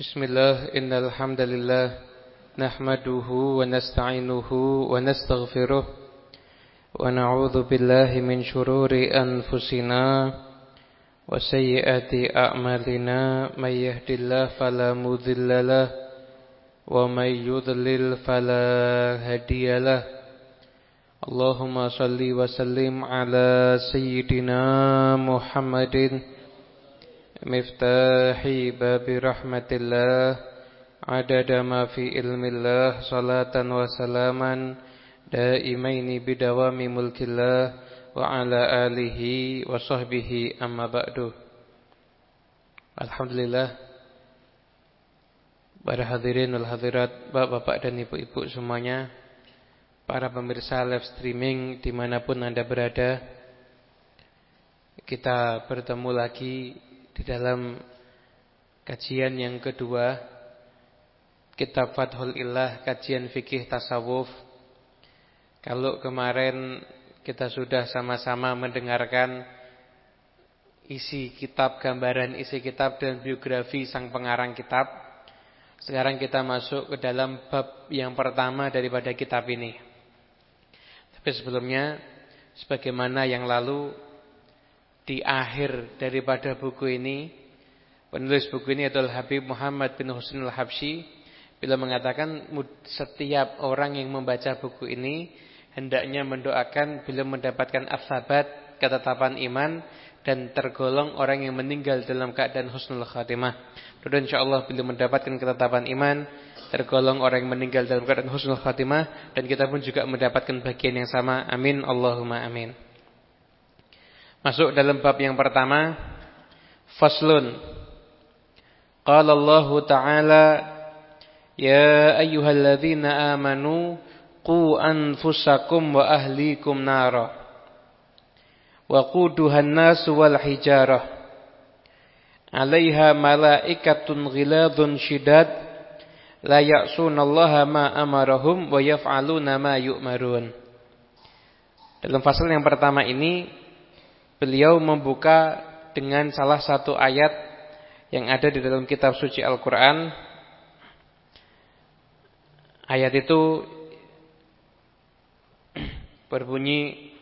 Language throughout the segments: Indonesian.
بسم الله إن الحمد لله نحمده ونستعينه ونستغفره ونعوذ بالله من شرور أنفسنا وسيئات أعمالنا. من يهد الله فلا مذل له ومن يضلل فلا هادي له. اللهم صل وسلم على سيدنا محمد مفتاح باب رحمة الله عدد ما في علم الله صلاة وسلاما دائمين بدوام ملك الله وعلى آله وصحبه أما بعد Alhamdulillah Para hadirin wal hadirat Bapak-bapak dan ibu-ibu semuanya para pemirsa live streaming dimanapun Anda berada Kita bertemu lagi di dalam kajian yang kedua Kitab Fathul Ilah, kajian fikih tasawuf Kalau kemarin kita sudah sama-sama mendengarkan isi kitab, gambaran isi kitab dan biografi sang pengarang kitab Sekarang kita masuk ke dalam bab yang pertama daripada kitab ini. Tapi sebelumnya sebagaimana yang lalu di akhir daripada buku ini penulis buku ini adalah Habib Muhammad bin Husin al-Habsyi bila mengatakan setiap orang yang membaca buku ini hendaknya mendoakan bila mendapatkan asabat ketetapan iman dan tergolong orang yang meninggal dalam keadaan husnul khatimah. Dan insyaallah bila mendapatkan ketetapan iman tergolong orang yang meninggal dalam keadaan husnul khatimah dan kita pun juga mendapatkan bagian yang sama. Amin Allahumma amin. Masuk dalam bab yang pertama faslun. Qala Allah Ta'ala Ya ayyuhalladzina amanu qu anfusakum wa ahlikum nara wa quduhan nas wal hijarah 'alaiha malaikatun ghiladun shidad la ya'sunallaha ma amarahum wa yaf'aluna ma yu'marun. Dalam pasal yang pertama ini beliau membuka dengan salah satu ayat yang ada di dalam kitab suci Al-Qur'an. Ayat itu berbunyi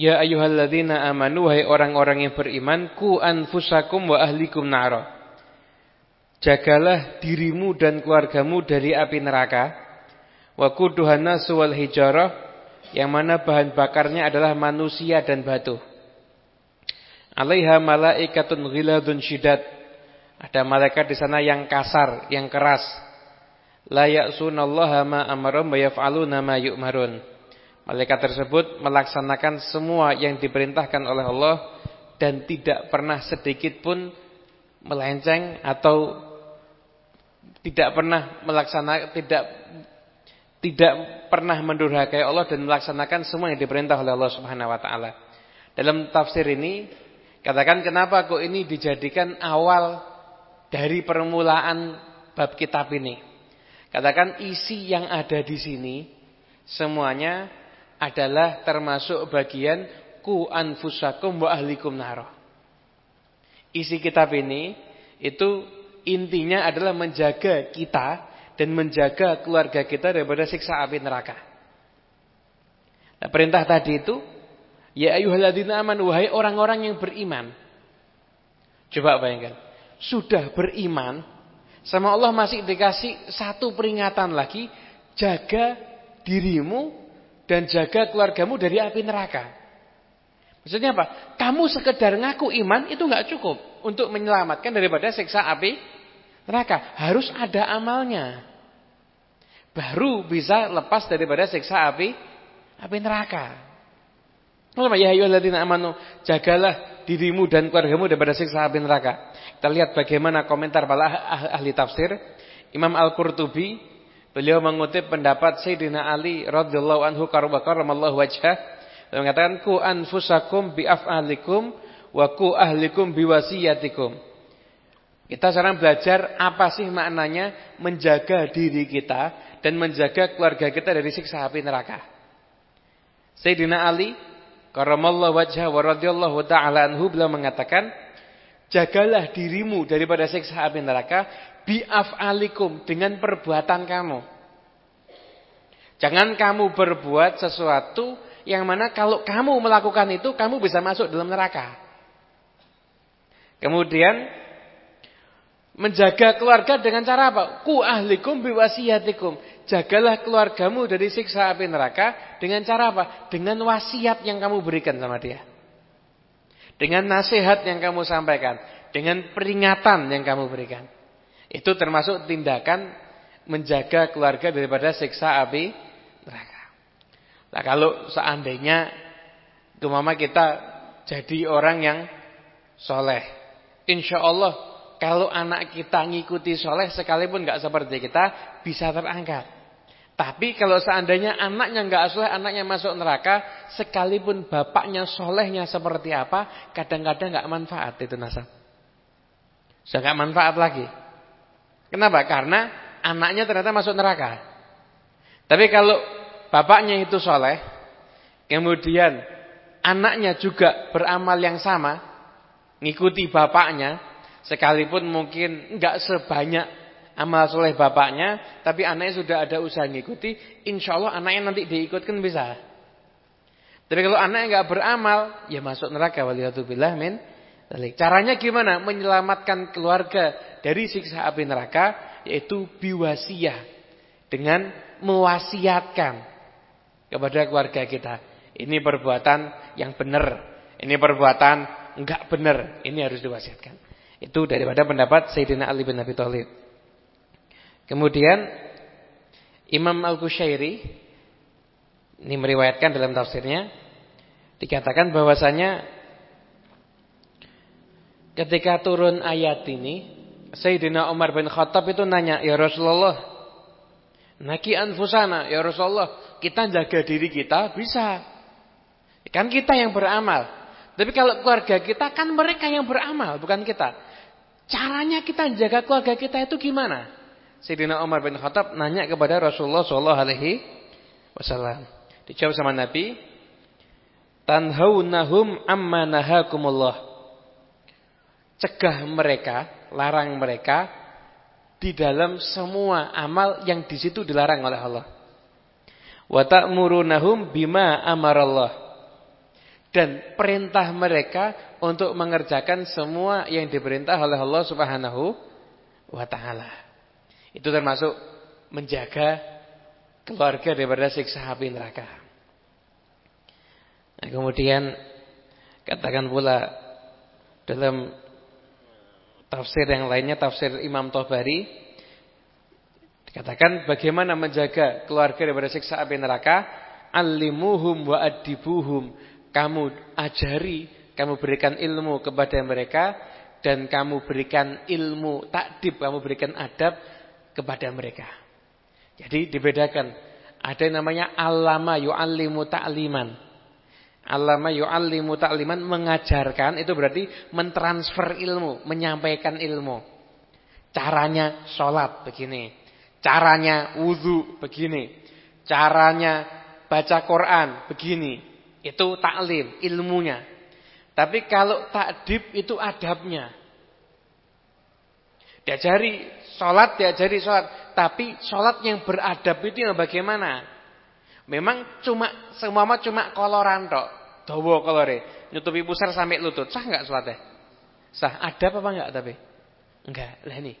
Ya ayyuhalladzina amanu wahai orang-orang yang beriman ku anfusakum wa ahlikum nara Jagalah dirimu dan keluargamu dari api neraka. Wa kuduhana suwal hijarah yang mana bahan bakarnya adalah manusia dan batu. Alaiha malaikatun ghiladun syidat. Ada malaikat di sana yang kasar, yang keras. La ya'sunallaha ma amarum wa yaf'aluna ma yu'marun. Malaikat tersebut melaksanakan semua yang diperintahkan oleh Allah dan tidak pernah sedikit pun melenceng atau tidak pernah melaksanakan tidak tidak pernah mendurhakai Allah dan melaksanakan semua yang diperintah oleh Allah Subhanahu wa taala. Dalam tafsir ini katakan kenapa kok ini dijadikan awal dari permulaan bab kitab ini. Katakan isi yang ada di sini semuanya adalah termasuk bagian ku anfusakum wa ahlikum naro. Isi kitab ini itu intinya adalah menjaga kita dan menjaga keluarga kita daripada siksa api neraka. Nah, perintah tadi itu, ya ayyuhalladzina aman wahai orang-orang yang beriman. Coba bayangkan, sudah beriman sama Allah masih dikasih satu peringatan lagi, jaga dirimu dan jaga keluargamu dari api neraka. Maksudnya apa? Kamu sekedar ngaku iman itu nggak cukup untuk menyelamatkan daripada siksa api neraka. Harus ada amalnya. Baru bisa lepas daripada siksa api api neraka. Apa ya ayyuhalladzina amanu jagalah dirimu dan keluargamu daripada siksa api neraka. Kita lihat bagaimana komentar para ah, ah, ahli tafsir. Imam Al-Qurtubi beliau mengutip pendapat Sayyidina Ali radhiyallahu anhu karramallahu wajhah dan mengatakan ku anfusakum bi af'alikum wa ku ahlikum bi wasiyatikum. Kita sekarang belajar apa sih maknanya menjaga diri kita dan menjaga keluarga kita dari siksa api neraka. Sayyidina Ali Karamallahu wajah wa radhiyallahu ta'ala anhu beliau mengatakan, jagalah dirimu daripada siksa api neraka bi af'alikum dengan perbuatan kamu. Jangan kamu berbuat sesuatu yang mana kalau kamu melakukan itu kamu bisa masuk dalam neraka. Kemudian menjaga keluarga dengan cara apa? Ku ahlikum biwasiyatikum. Jagalah keluargamu dari siksa api neraka dengan cara apa? Dengan wasiat yang kamu berikan sama dia. Dengan nasihat yang kamu sampaikan, dengan peringatan yang kamu berikan. Itu termasuk tindakan menjaga keluarga daripada siksa api neraka. Nah, kalau seandainya mama kita jadi orang yang soleh, insya Allah kalau anak kita ngikuti soleh sekalipun nggak seperti kita bisa terangkat. Tapi kalau seandainya anaknya nggak soleh, anaknya masuk neraka, sekalipun bapaknya solehnya seperti apa, kadang-kadang nggak manfaat itu nasab. Sudah nggak manfaat lagi. Kenapa? Karena anaknya ternyata masuk neraka. Tapi kalau bapaknya itu soleh, kemudian anaknya juga beramal yang sama, ngikuti bapaknya, Sekalipun mungkin enggak sebanyak amal soleh bapaknya, tapi anaknya sudah ada usaha ngikuti, insya Allah anaknya nanti diikutkan bisa. Tapi kalau anaknya enggak beramal, ya masuk neraka waliyatubillah min. Caranya gimana? Menyelamatkan keluarga dari siksa api neraka, yaitu biwasiyah. Dengan mewasiatkan kepada keluarga kita. Ini perbuatan yang benar. Ini perbuatan enggak benar. Ini harus diwasiatkan. Itu daripada pendapat Sayyidina Ali bin Abi Thalib. Kemudian Imam Al-Qushairi ini meriwayatkan dalam tafsirnya dikatakan bahwasanya ketika turun ayat ini Sayyidina Umar bin Khattab itu nanya, "Ya Rasulullah, naki anfusana, ya Rasulullah, kita jaga diri kita bisa. Kan kita yang beramal. Tapi kalau keluarga kita kan mereka yang beramal, bukan kita. Caranya kita jaga keluarga kita itu gimana? Sayyidina Umar bin Khattab nanya kepada Rasulullah sallallahu alaihi wasallam. Dijawab sama Nabi, "Tanhaunahum amma nahakumullah." Cegah mereka, larang mereka di dalam semua amal yang di situ dilarang oleh Allah. Wa ta'murunahum bima amarallah. Dan perintah mereka untuk mengerjakan semua yang diperintah oleh Allah Subhanahu wa taala. Itu termasuk menjaga keluarga daripada siksa api neraka. Nah, kemudian katakan pula dalam tafsir yang lainnya tafsir Imam Tabari dikatakan bagaimana menjaga keluarga daripada siksa api neraka alimuhum wa adibuhum kamu ajari kamu berikan ilmu kepada mereka dan kamu berikan ilmu takdib, kamu berikan adab kepada mereka. Jadi dibedakan. Ada yang namanya alama yu'allimu ta'liman. Alama yu'allimu ta'liman mengajarkan itu berarti mentransfer ilmu, menyampaikan ilmu. Caranya sholat begini. Caranya wudhu begini. Caranya baca Quran begini. Itu taklim, ilmunya. Tapi kalau takdib itu adabnya. Diajari sholat, diajari sholat. Tapi sholat yang beradab itu yang bagaimana? Memang cuma, semua cuma koloran tok. Dawa kolore. Nyutupi pusar sampai lutut. Sah enggak sholatnya? Sah. Adab apa enggak tapi? Enggak. Lah ini.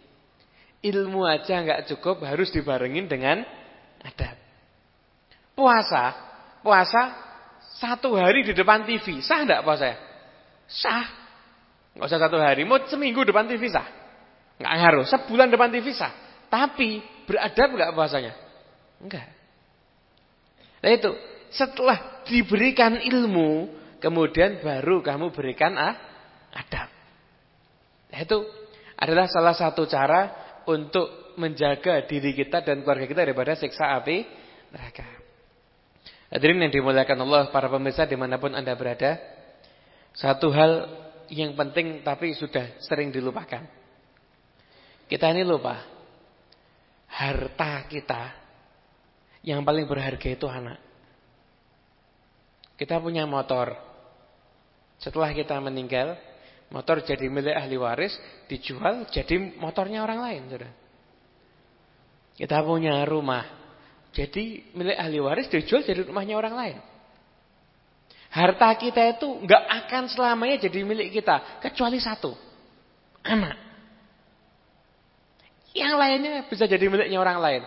Ilmu aja enggak cukup. Harus dibarengin dengan adab. Puasa. Puasa satu hari di depan TV. Sah enggak puasa Sah. Enggak usah satu hari, mau seminggu depan TV sah. Enggak ngaruh, sebulan depan TV sah. Tapi beradab enggak bahasanya? Enggak. Nah itu, setelah diberikan ilmu, kemudian baru kamu berikan ah, adab. Nah, itu adalah salah satu cara untuk menjaga diri kita dan keluarga kita daripada siksa api neraka. Hadirin yang dimuliakan Allah, para pemirsa di mana pun anda berada, satu hal yang penting tapi sudah sering dilupakan. Kita ini lupa, harta kita yang paling berharga itu anak. Kita punya motor. Setelah kita meninggal, motor jadi milik ahli waris, dijual jadi motornya orang lain, Saudara. Kita punya rumah. Jadi milik ahli waris dijual jadi rumahnya orang lain. Harta kita itu nggak akan selamanya jadi milik kita kecuali satu, anak. Yang lainnya bisa jadi miliknya orang lain.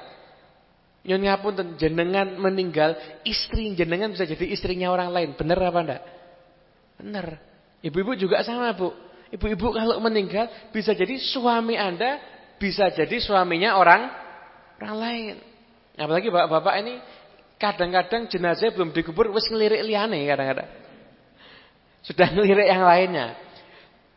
Nyun pun jenengan meninggal, istri jenengan bisa jadi istrinya orang lain. Benar apa enggak? Benar. Ibu-ibu juga sama, Bu. Ibu-ibu kalau meninggal bisa jadi suami Anda bisa jadi suaminya orang orang lain. Apalagi bapak-bapak ini kadang-kadang jenazah belum dikubur wis ngelirik liane kadang-kadang. Sudah ngelirik yang lainnya.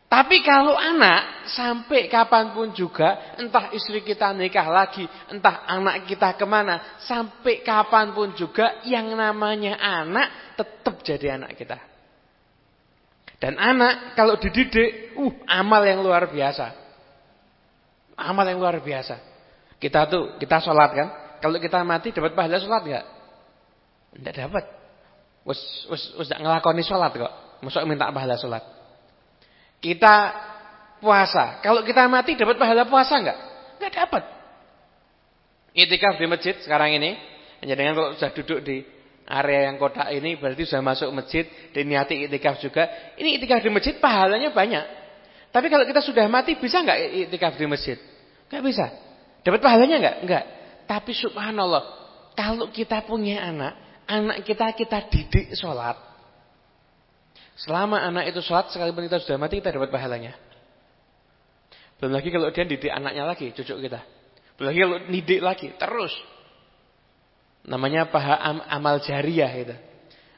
Tapi kalau anak sampai kapan pun juga, entah istri kita nikah lagi, entah anak kita ke mana, sampai kapan pun juga yang namanya anak tetap jadi anak kita. Dan anak kalau dididik, uh amal yang luar biasa. Amal yang luar biasa. Kita tuh, kita sholat kan. Kalau kita mati dapat pahala sholat nggak? Tidak dapat. Us, us, us ngelakoni sholat kok. Masuk minta pahala sholat. Kita puasa. Kalau kita mati dapat pahala puasa enggak? Enggak dapat. Itikaf di masjid sekarang ini. Jangan kalau sudah duduk di area yang kotak ini berarti sudah masuk masjid dan niati itikaf juga. Ini itikaf di masjid pahalanya banyak. Tapi kalau kita sudah mati bisa enggak itikaf di masjid? Enggak bisa. Dapat pahalanya enggak? Enggak. Tapi subhanallah, kalau kita punya anak, anak kita kita didik sholat, Selama anak itu sholat sekalipun kita sudah mati kita dapat pahalanya. Belum lagi kalau dia didik anaknya lagi, cucu kita. Belum lagi kalau didik lagi, terus. Namanya paha am, amal jariah itu.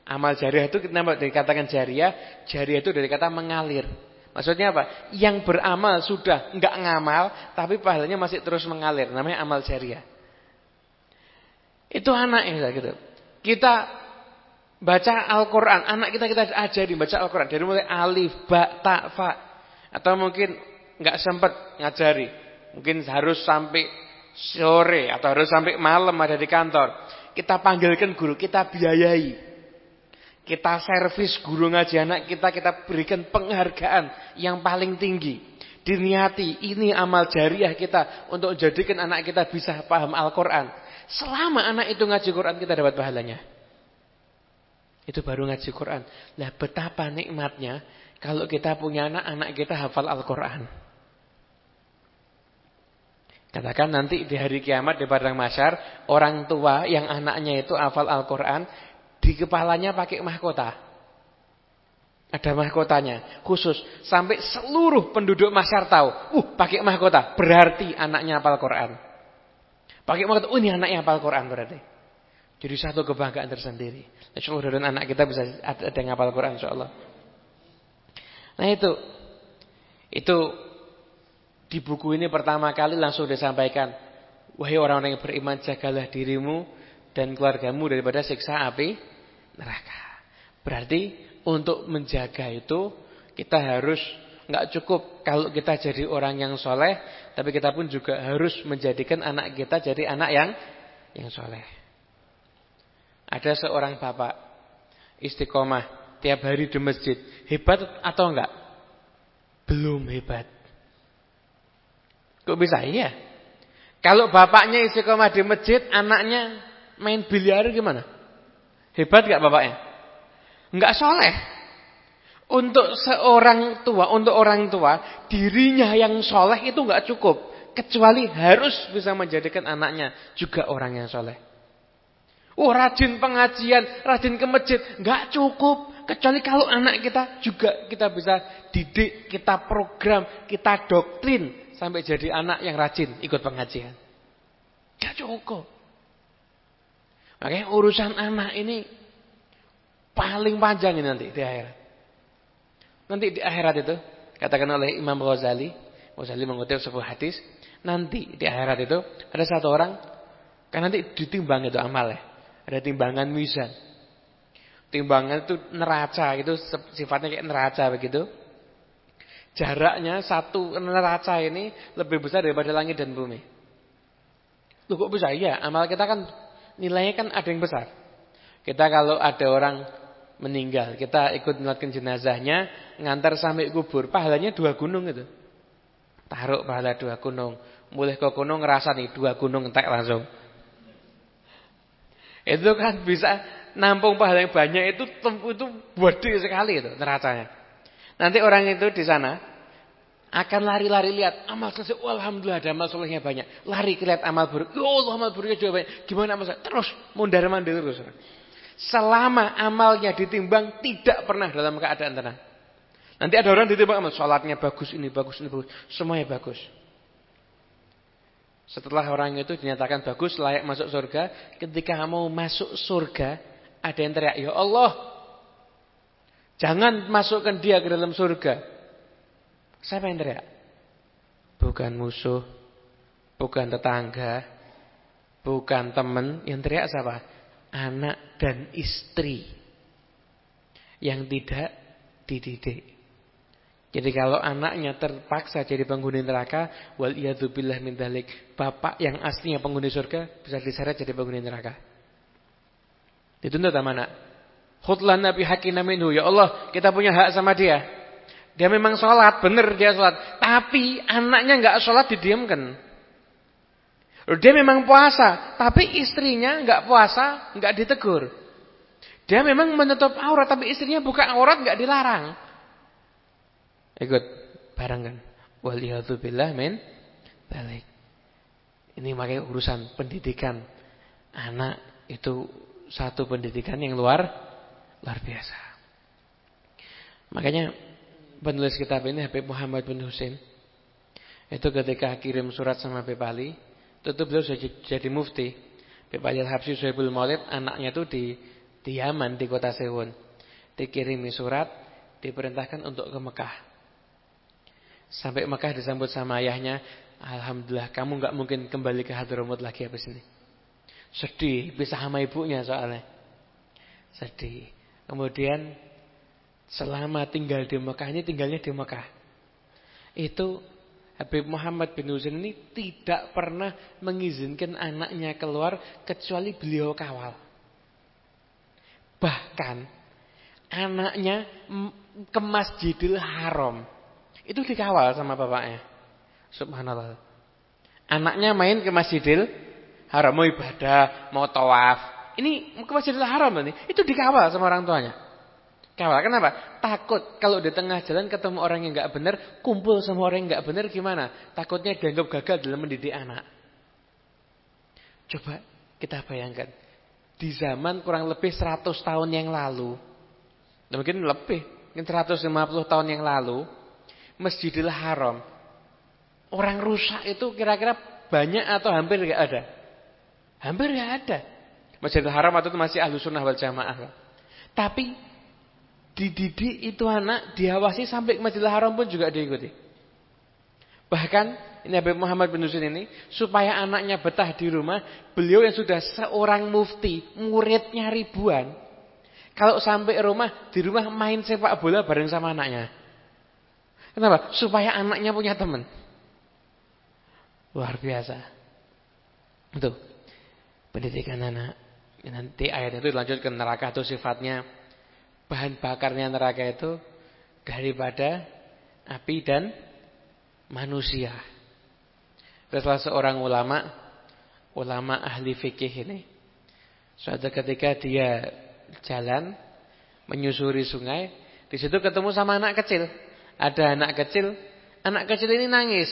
Amal jariah itu kenapa dikatakan jariah? Jariah itu dari kata mengalir. Maksudnya apa? Yang beramal sudah enggak ngamal, tapi pahalanya masih terus mengalir. Namanya amal jariah. Itu anak ya gitu. Kita Baca Al-Quran, anak kita kita ajari baca Al-Quran. Dari mulai alif, ba, ta, fa. Atau mungkin nggak sempat ngajari. Mungkin harus sampai sore atau harus sampai malam ada di kantor. Kita panggilkan guru, kita biayai. Kita servis guru ngaji anak kita, kita berikan penghargaan yang paling tinggi. Diniati, ini amal jariah kita untuk jadikan anak kita bisa paham Al-Quran. Selama anak itu ngaji Quran kita dapat pahalanya. Itu baru ngaji Quran. Nah betapa nikmatnya kalau kita punya anak, anak kita hafal Al-Quran. Katakan nanti di hari kiamat di padang masyar, orang tua yang anaknya itu hafal Al-Quran, di kepalanya pakai mahkota. Ada mahkotanya khusus sampai seluruh penduduk masyar tahu, uh pakai mahkota berarti anaknya hafal Quran. Pakai mahkota, oh ini anaknya hafal Quran berarti. Jadi satu kebanggaan tersendiri. Insyaallah dan anak kita bisa ada, yang hafal Quran insyaallah. Nah itu itu di buku ini pertama kali langsung disampaikan, wahai orang-orang yang beriman jagalah dirimu dan keluargamu daripada siksa api neraka. Berarti untuk menjaga itu kita harus nggak cukup kalau kita jadi orang yang soleh, tapi kita pun juga harus menjadikan anak kita jadi anak yang yang soleh. Ada seorang bapak istiqomah tiap hari di masjid. Hebat atau enggak? Belum hebat. Kok bisa? Iya. Kalau bapaknya istiqomah di masjid, anaknya main biliar gimana? Hebat enggak bapaknya? Enggak soleh. Untuk seorang tua, untuk orang tua, dirinya yang soleh itu enggak cukup. Kecuali harus bisa menjadikan anaknya juga orang yang soleh. Oh rajin pengajian, rajin ke masjid. Enggak cukup. Kecuali kalau anak kita juga kita bisa didik, kita program, kita doktrin. Sampai jadi anak yang rajin ikut pengajian. Enggak cukup. Makanya urusan anak ini Paling panjang ini nanti di akhirat. Nanti di akhirat itu katakan oleh Imam Ghazali, Ghazali mengutip sebuah hadis, nanti di akhirat itu ada satu orang kan nanti ditimbang itu amal ya. Ada timbangan mizan. Timbangan itu neraca itu sifatnya kayak neraca begitu. Jaraknya satu neraca ini lebih besar daripada langit dan bumi. Loh kok bisa? Iya, amal kita kan nilainya kan ada yang besar. Kita kalau ada orang meninggal, kita ikut melakukan jenazahnya, ngantar sampai kubur, pahalanya dua gunung itu. Taruh pahala dua gunung. Mulai ke gunung ngerasa nih dua gunung entek langsung. Itu kan bisa nampung pahala yang banyak itu itu gede sekali itu neracanya. Nanti orang itu di sana akan lari-lari lihat amal selesai. Oh, alhamdulillah ada amal solehnya banyak. Lari lihat amal buruk. Ya Allah amal buruknya juga banyak. Gimana amal soleh? Terus mundar mandir terus. Selama amalnya ditimbang tidak pernah dalam keadaan tenang. Nanti ada orang ditimbang amal sholatnya bagus ini bagus ini bagus. Semuanya bagus. Setelah orang itu dinyatakan bagus layak masuk surga, ketika mau masuk surga ada yang teriak, "Ya Allah, Jangan masukkan dia ke dalam surga. Siapa yang teriak? Bukan musuh, bukan tetangga, bukan teman. Yang teriak siapa? Anak dan istri yang tidak dididik. Jadi kalau anaknya terpaksa jadi penghuni neraka, wal iyadzubillah min dalik, bapak yang aslinya penghuni surga bisa diseret jadi penghuni neraka. Dituntut sama anak. Khutlan Nabi hakina minhu. Ya Allah, kita punya hak sama dia. Dia memang sholat, benar dia sholat. Tapi anaknya nggak sholat didiamkan. Dia memang puasa, tapi istrinya nggak puasa, nggak ditegur. Dia memang menutup aurat, tapi istrinya buka aurat nggak dilarang. Ikut bareng kan. Waliyadzubillah min balik. Ini makanya urusan pendidikan anak itu satu pendidikan yang luar Luar biasa. Makanya penulis kitab ini Habib Muhammad bin Husain itu ketika kirim surat sama Habib Ali, tentu beliau sudah jadi mufti. Habib Ali Al-Habsyi Suhaibul Maulid anaknya itu di di Yaman di kota Sewon. Dikirimi surat, diperintahkan untuk ke Mekah. Sampai Mekah disambut sama ayahnya, Alhamdulillah kamu nggak mungkin kembali ke Hadramut lagi habis ini. Sedih, bisa sama ibunya soalnya. Sedih. Kemudian selama tinggal di Mekah ini tinggalnya di Mekah. Itu Habib Muhammad bin Husain ini tidak pernah mengizinkan anaknya keluar kecuali beliau kawal. Bahkan anaknya ke Masjidil Haram itu dikawal sama bapaknya. Subhanallah. Anaknya main ke Masjidil Haram mau ibadah, mau tawaf, ini ke Masjidil Haram ini, itu dikawal sama orang tuanya. Kawal, kenapa? Takut kalau di tengah jalan ketemu orang yang nggak benar, kumpul sama orang yang nggak benar gimana? Takutnya dianggap gagal dalam mendidik anak. Coba kita bayangkan. Di zaman kurang lebih 100 tahun yang lalu. Mungkin lebih. Mungkin 150 tahun yang lalu. Masjidil Haram. Orang rusak itu kira-kira banyak atau hampir nggak ada? Hampir nggak ada. Masjidil Haram itu masih ahlu sunnah wal jamaah. Tapi dididik itu anak diawasi sampai ke Masjidil Haram pun juga diikuti. Bahkan ini Habib Muhammad bin Husain ini supaya anaknya betah di rumah, beliau yang sudah seorang mufti, muridnya ribuan. Kalau sampai rumah, di rumah main sepak bola bareng sama anaknya. Kenapa? Supaya anaknya punya teman. Luar biasa. Itu pendidikan anak. Nanti ayat itu dilanjutkan neraka itu sifatnya bahan bakarnya neraka itu daripada api dan manusia. Setelah seorang ulama, ulama ahli fikih ini, suatu ketika dia jalan menyusuri sungai, di situ ketemu sama anak kecil. Ada anak kecil, anak kecil ini nangis.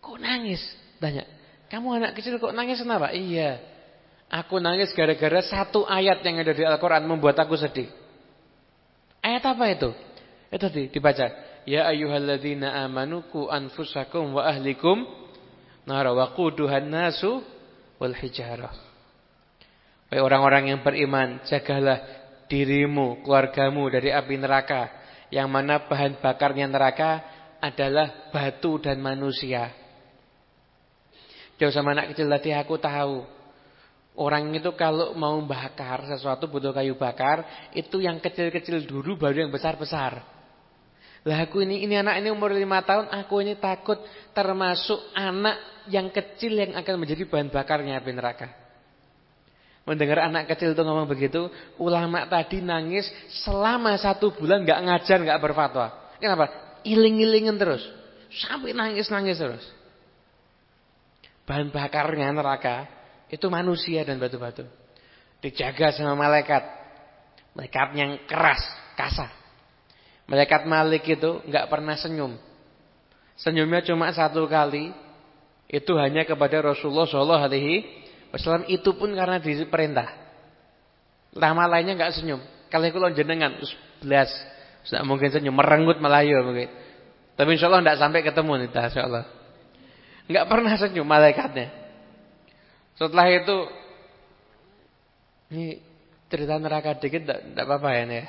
Kok nangis? Tanya. Kamu anak kecil kok nangis kenapa? Iya. Aku nangis gara-gara satu ayat yang ada di Al-Quran membuat aku sedih. Ayat apa itu? Itu dibaca. Ya ayyuhalladzina amanu ku anfusakum wa ahlikum nara wa quduhan nasu wal hijarah. Wahai orang-orang yang beriman, jagalah dirimu, keluargamu dari api neraka. Yang mana bahan bakarnya neraka adalah batu dan manusia. Jauh sama anak kecil tadi aku tahu. Orang itu kalau mau bakar sesuatu butuh kayu bakar, itu yang kecil-kecil dulu baru yang besar-besar. Lah aku ini ini anak ini umur lima tahun, aku ini takut termasuk anak yang kecil yang akan menjadi bahan bakarnya api neraka. Mendengar anak kecil itu ngomong begitu, ulama tadi nangis selama satu bulan nggak ngajar, nggak berfatwa. Kenapa? Iling-ilingin terus, sampai nangis-nangis terus. Bahan bakarnya neraka itu manusia dan batu-batu. Dijaga sama malaikat, malaikat yang keras, kasar. Malaikat Malik itu nggak pernah senyum. Senyumnya cuma satu kali, itu hanya kepada Rasulullah Shallallahu Alaihi Wasallam itu pun karena diperintah. Lama lainnya enggak senyum. Kalau itu jenengan belas, tidak mungkin senyum, merenggut melayu mungkin. Tapi insya Allah tidak sampai ketemu nih, insya Allah. Enggak pernah senyum malaikatnya. Setelah itu, ini cerita neraka dikit tidak apa-apa ya nih.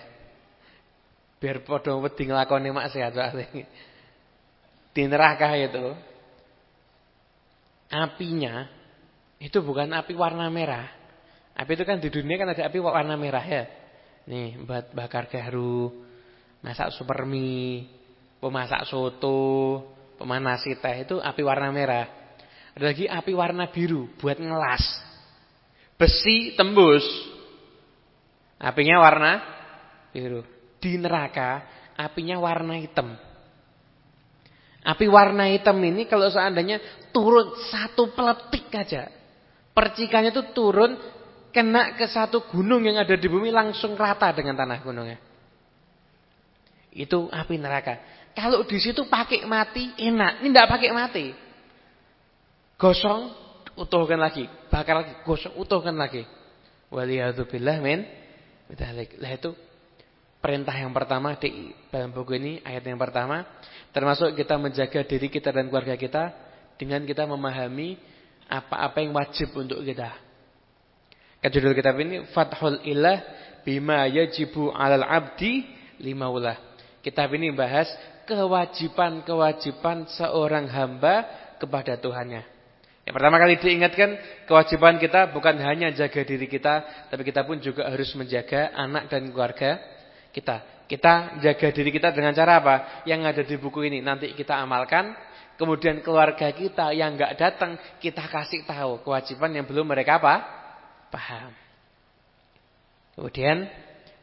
Biar podo wedi nglakoni maksiat soalnya. Di neraka itu apinya itu bukan api warna merah. Api itu kan di dunia kan ada api warna merah ya. Nih, buat bakar garu, masak super mie, pemasak soto, pemanas teh itu api warna merah. Ada lagi api warna biru buat ngelas. Besi tembus. Apinya warna biru. Di neraka apinya warna hitam. Api warna hitam ini kalau seandainya turun satu peletik aja percikannya itu turun kena ke satu gunung yang ada di bumi langsung rata dengan tanah gunungnya. Itu api neraka. Kalau di situ pakai mati enak, ini tidak pakai mati. Gosong, utuhkan lagi, bakar lagi, gosong, utuhkan lagi. Waliyadzubillah min Lah itu perintah yang pertama di dalam buku ini ayat yang pertama termasuk kita menjaga diri kita dan keluarga kita dengan kita memahami apa-apa yang wajib untuk kita. Judul kitab ini Fathul Ilah bima yajibu 'alal 'abdi limaulah. Kitab ini bahas kewajiban-kewajiban seorang hamba kepada Tuhannya. Yang pertama kali diingatkan kewajiban kita bukan hanya jaga diri kita, tapi kita pun juga harus menjaga anak dan keluarga kita. Kita jaga diri kita dengan cara apa? Yang ada di buku ini nanti kita amalkan Kemudian keluarga kita yang enggak datang, kita kasih tahu kewajiban yang belum mereka apa? Paham. Kemudian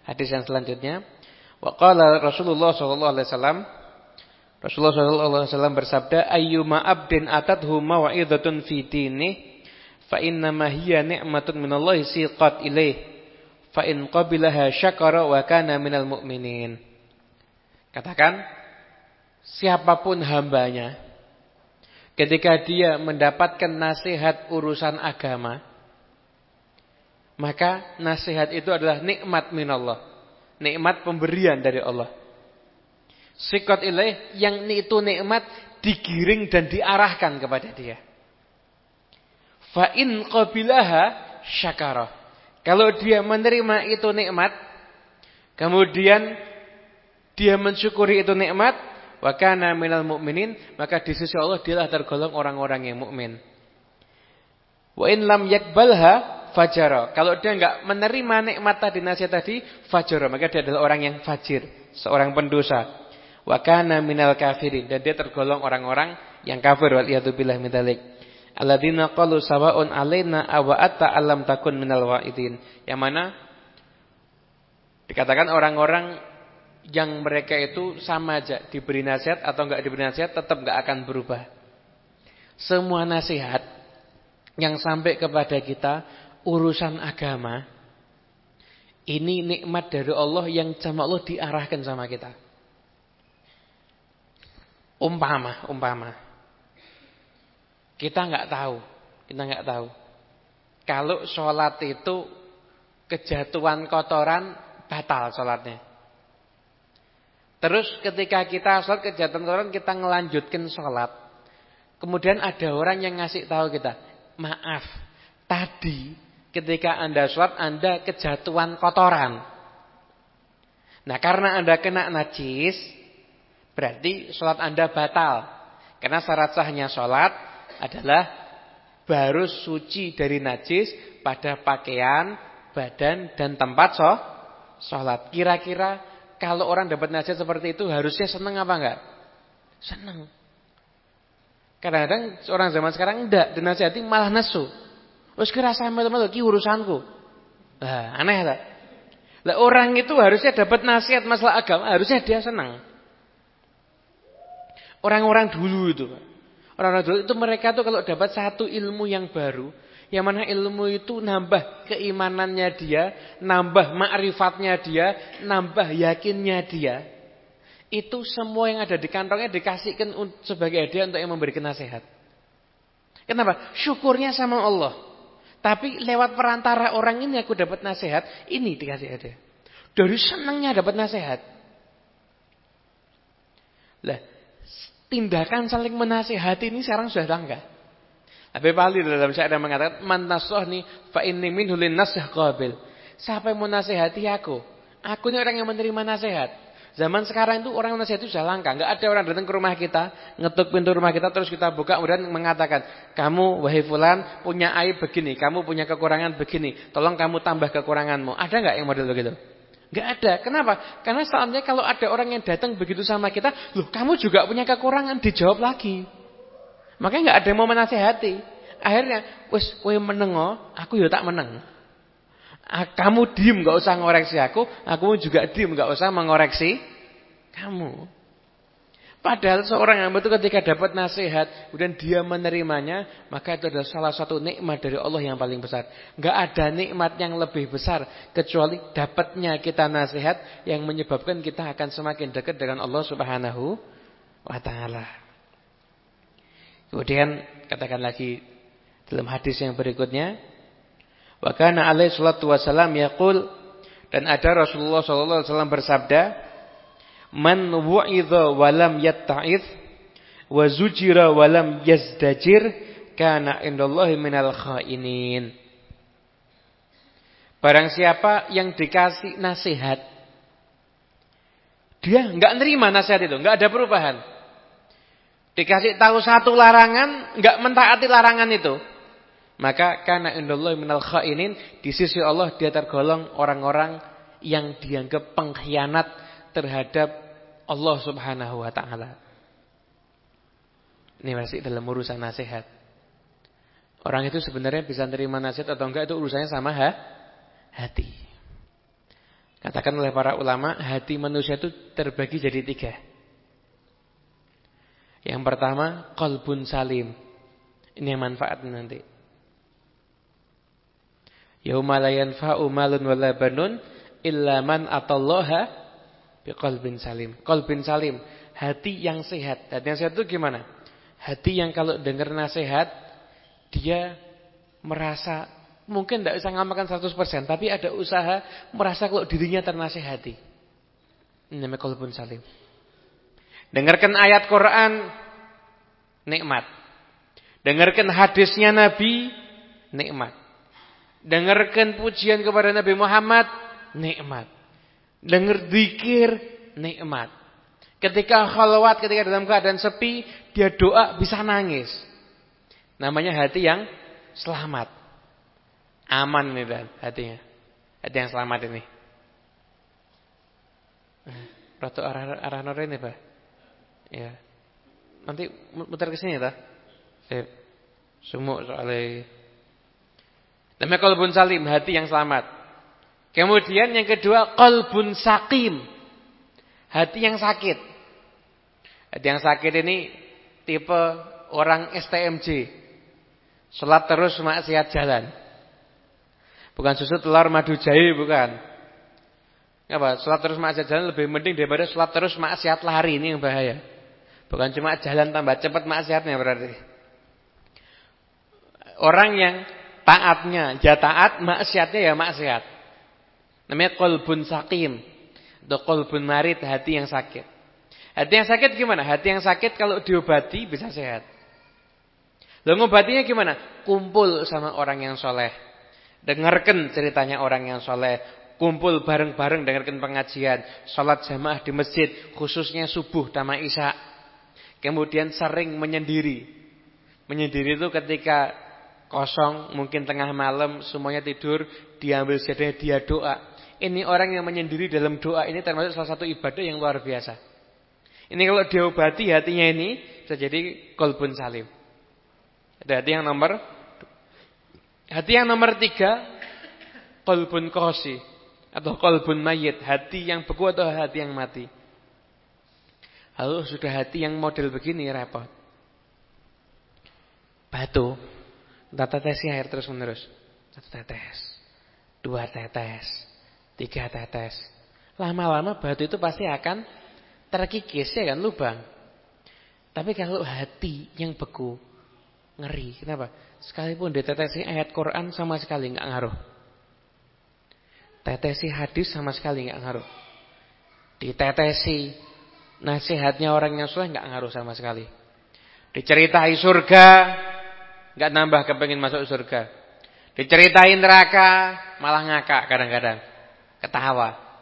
hadis yang selanjutnya, waqala Rasulullah sallallahu alaihi wasallam Rasulullah wasallam bersabda, "Ayyuma abdin atathu mau'izatun fi dini, fa inna ma hiya ni'matun minallahi siqat ilaih, fa in qabilaha syakara wa kana minal mu'minin." Katakan, siapa pun hambanya Ketika dia mendapatkan nasihat urusan agama, maka nasihat itu adalah nikmat minallah. Nikmat pemberian dari Allah. Sikot ilaih yang itu nikmat digiring dan diarahkan kepada dia. Fa'in qabilaha syakara. Kalau dia menerima itu nikmat, kemudian dia mensyukuri itu nikmat, wa kana minal mu'minin maka di sisi Allah dialah tergolong orang-orang yang mukmin. Wa in lam yakbalha fajara. Kalau dia enggak menerima nikmat tadi nasihat tadi fajara, maka dia adalah orang yang fajir, seorang pendosa. Wa kana minal kafirin dan dia tergolong orang-orang yang kafir wal billah min dzalik. Alladzina qalu sawa'un alaina awa atta alam takun minal wa'idin. Yang mana dikatakan orang-orang yang mereka itu sama aja diberi nasihat atau enggak diberi nasihat tetap enggak akan berubah. Semua nasihat yang sampai kepada kita urusan agama ini nikmat dari Allah yang sama Allah diarahkan sama kita. Umpama, umpama. Kita enggak tahu, kita enggak tahu. Kalau sholat itu kejatuhan kotoran batal sholatnya. Terus ketika kita sholat kejahatan orang kita ngelanjutkan sholat. Kemudian ada orang yang ngasih tahu kita. Maaf, tadi Ketika Anda sholat, Anda kejatuhan kotoran. Nah, karena Anda kena najis, berarti sholat Anda batal. Karena syarat sahnya sholat adalah baru suci dari najis pada pakaian, badan, dan tempat sholat. Kira-kira kalau orang dapat najis seperti itu harusnya senang apa enggak? Senang. Kadang-kadang orang zaman sekarang enggak dinasihati malah nesu. Wis kira sama teman ki urusanku. Lah, aneh tak? Lah orang itu harusnya dapat nasihat masalah agama, harusnya dia senang. Orang-orang dulu itu, orang-orang dulu itu mereka tuh kalau dapat satu ilmu yang baru, yang mana ilmu itu nambah keimanannya dia, nambah makrifatnya dia, nambah yakinnya dia. Itu semua yang ada di kantongnya dikasihkan sebagai hadiah untuk yang memberikan nasihat. Kenapa? Syukurnya sama Allah. Tapi lewat perantara orang ini aku dapat nasihat, ini dikasih hadiah. Dari senangnya dapat nasihat. Lah, tindakan saling menasihati ini sekarang sudah langka. Habib Ali dalam syair mengatakan, "Man nasahni fa inni minhu lin nasih qabil." Siapa yang menasihati aku? Aku ini orang yang menerima nasihat. Zaman sekarang itu orang nasihat itu sudah langka. Enggak ada orang datang ke rumah kita, ngetuk pintu rumah kita terus kita buka kemudian mengatakan, "Kamu wahai fulan punya aib begini, kamu punya kekurangan begini, tolong kamu tambah kekuranganmu." Ada enggak yang model begitu? Enggak ada. Kenapa? Karena saatnya kalau ada orang yang datang begitu sama kita, "Loh, kamu juga punya kekurangan." Dijawab lagi. Makanya enggak ada yang mau menasehati. Akhirnya, "Wis kowe menengo, aku ya tak meneng." Kamu diem gak usah ngoreksi aku, aku juga diem gak usah mengoreksi kamu. Padahal seorang yang betul ketika dapat nasihat, kemudian dia menerimanya, maka itu adalah salah satu nikmat dari Allah yang paling besar. Gak ada nikmat yang lebih besar kecuali dapatnya kita nasihat yang menyebabkan kita akan semakin dekat dengan Allah Subhanahu wa taala. Kemudian katakan lagi dalam hadis yang berikutnya, Wa kana alaihi salatu wasalam yaqul dan ada Rasulullah sallallahu alaihi wasallam bersabda, "Man wu'idha wa lam yatta'id wa zujira wa lam yazdajir kana indallahi minal khainin." Barang siapa yang dikasih nasihat dia enggak nerima nasihat itu, enggak ada perubahan. Dikasih tahu satu larangan, enggak mentaati larangan itu. Maka karena indallahi minal khainin di sisi Allah dia tergolong orang-orang yang dianggap pengkhianat terhadap Allah Subhanahu wa taala. Ini masih dalam urusan nasihat. Orang itu sebenarnya bisa terima nasihat atau enggak itu urusannya sama ha? hati. Katakan oleh para ulama, hati manusia itu terbagi jadi tiga. Yang pertama, kolbun salim. Ini yang manfaat nanti. Yauma la yanfa'u malun wala banun illa man atallaha biqalbin salim. Qalbin salim, hati yang sehat. Hati yang sehat itu gimana? Hati yang kalau dengar nasihat dia merasa mungkin tidak bisa ngamalkan 100% tapi ada usaha merasa kalau dirinya ternasihati. Namanya qalbun salim. Dengarkan ayat Quran nikmat. Dengarkan hadisnya Nabi nikmat. Dengarkan pujian kepada Nabi Muhammad, nikmat. Dengar zikir, nikmat. Ketika khalwat, ketika dalam keadaan sepi, dia doa bisa nangis. Namanya hati yang selamat. Aman dan hatinya. Hati yang selamat ini. Ratu arah arah nore ini, Pak. Ya. Nanti muter ke sini ya, Sip. Sumuk soalnya Namanya kolbun salim, hati yang selamat. Kemudian yang kedua, kolbun sakim. Hati yang sakit. Hati yang sakit ini tipe orang STMJ. Sholat terus maksiat jalan. Bukan susu telur madu jahe, bukan. Apa? Sholat terus maksiat jalan lebih mending daripada sholat terus maksiat lari. Ini yang bahaya. Bukan cuma jalan tambah cepat maksiatnya berarti. Orang yang taatnya ya taat, maksiatnya ya maksiat. Namanya kolbun sakim. Atau kolbun marit, hati yang sakit. Hati yang sakit gimana? Hati yang sakit kalau diobati bisa sehat. Lalu ngobatinya gimana? Kumpul sama orang yang soleh. Dengarkan ceritanya orang yang soleh. Kumpul bareng-bareng dengarkan pengajian. Sholat jamaah di masjid. Khususnya subuh sama isya. Kemudian sering menyendiri. Menyendiri itu ketika kosong, mungkin tengah malam, semuanya tidur, diambil sedih, dia doa. Ini orang yang menyendiri dalam doa ini termasuk salah satu ibadah yang luar biasa. Ini kalau diobati hatinya ini bisa jadi kolbun salim. Ada hati yang nomor hati yang nomor tiga kolbun kosi atau kolbun mayit hati yang beku atau hati yang mati. Lalu sudah hati yang model begini repot. Batu. Kita tetesi air terus menerus. Satu tetes. Dua tetes. Tiga tetes. Lama-lama batu itu pasti akan terkikis ya kan lubang. Tapi kalau hati yang beku. Ngeri. Kenapa? Sekalipun ditetesi ayat Quran sama sekali nggak ngaruh. Tetesi hadis sama sekali nggak ngaruh. Ditetesi Nasihatnya orang yang soleh nggak ngaruh sama sekali. Diceritai surga, nggak nambah kepengen masuk surga. Diceritain neraka, malah ngakak kadang-kadang, ketawa.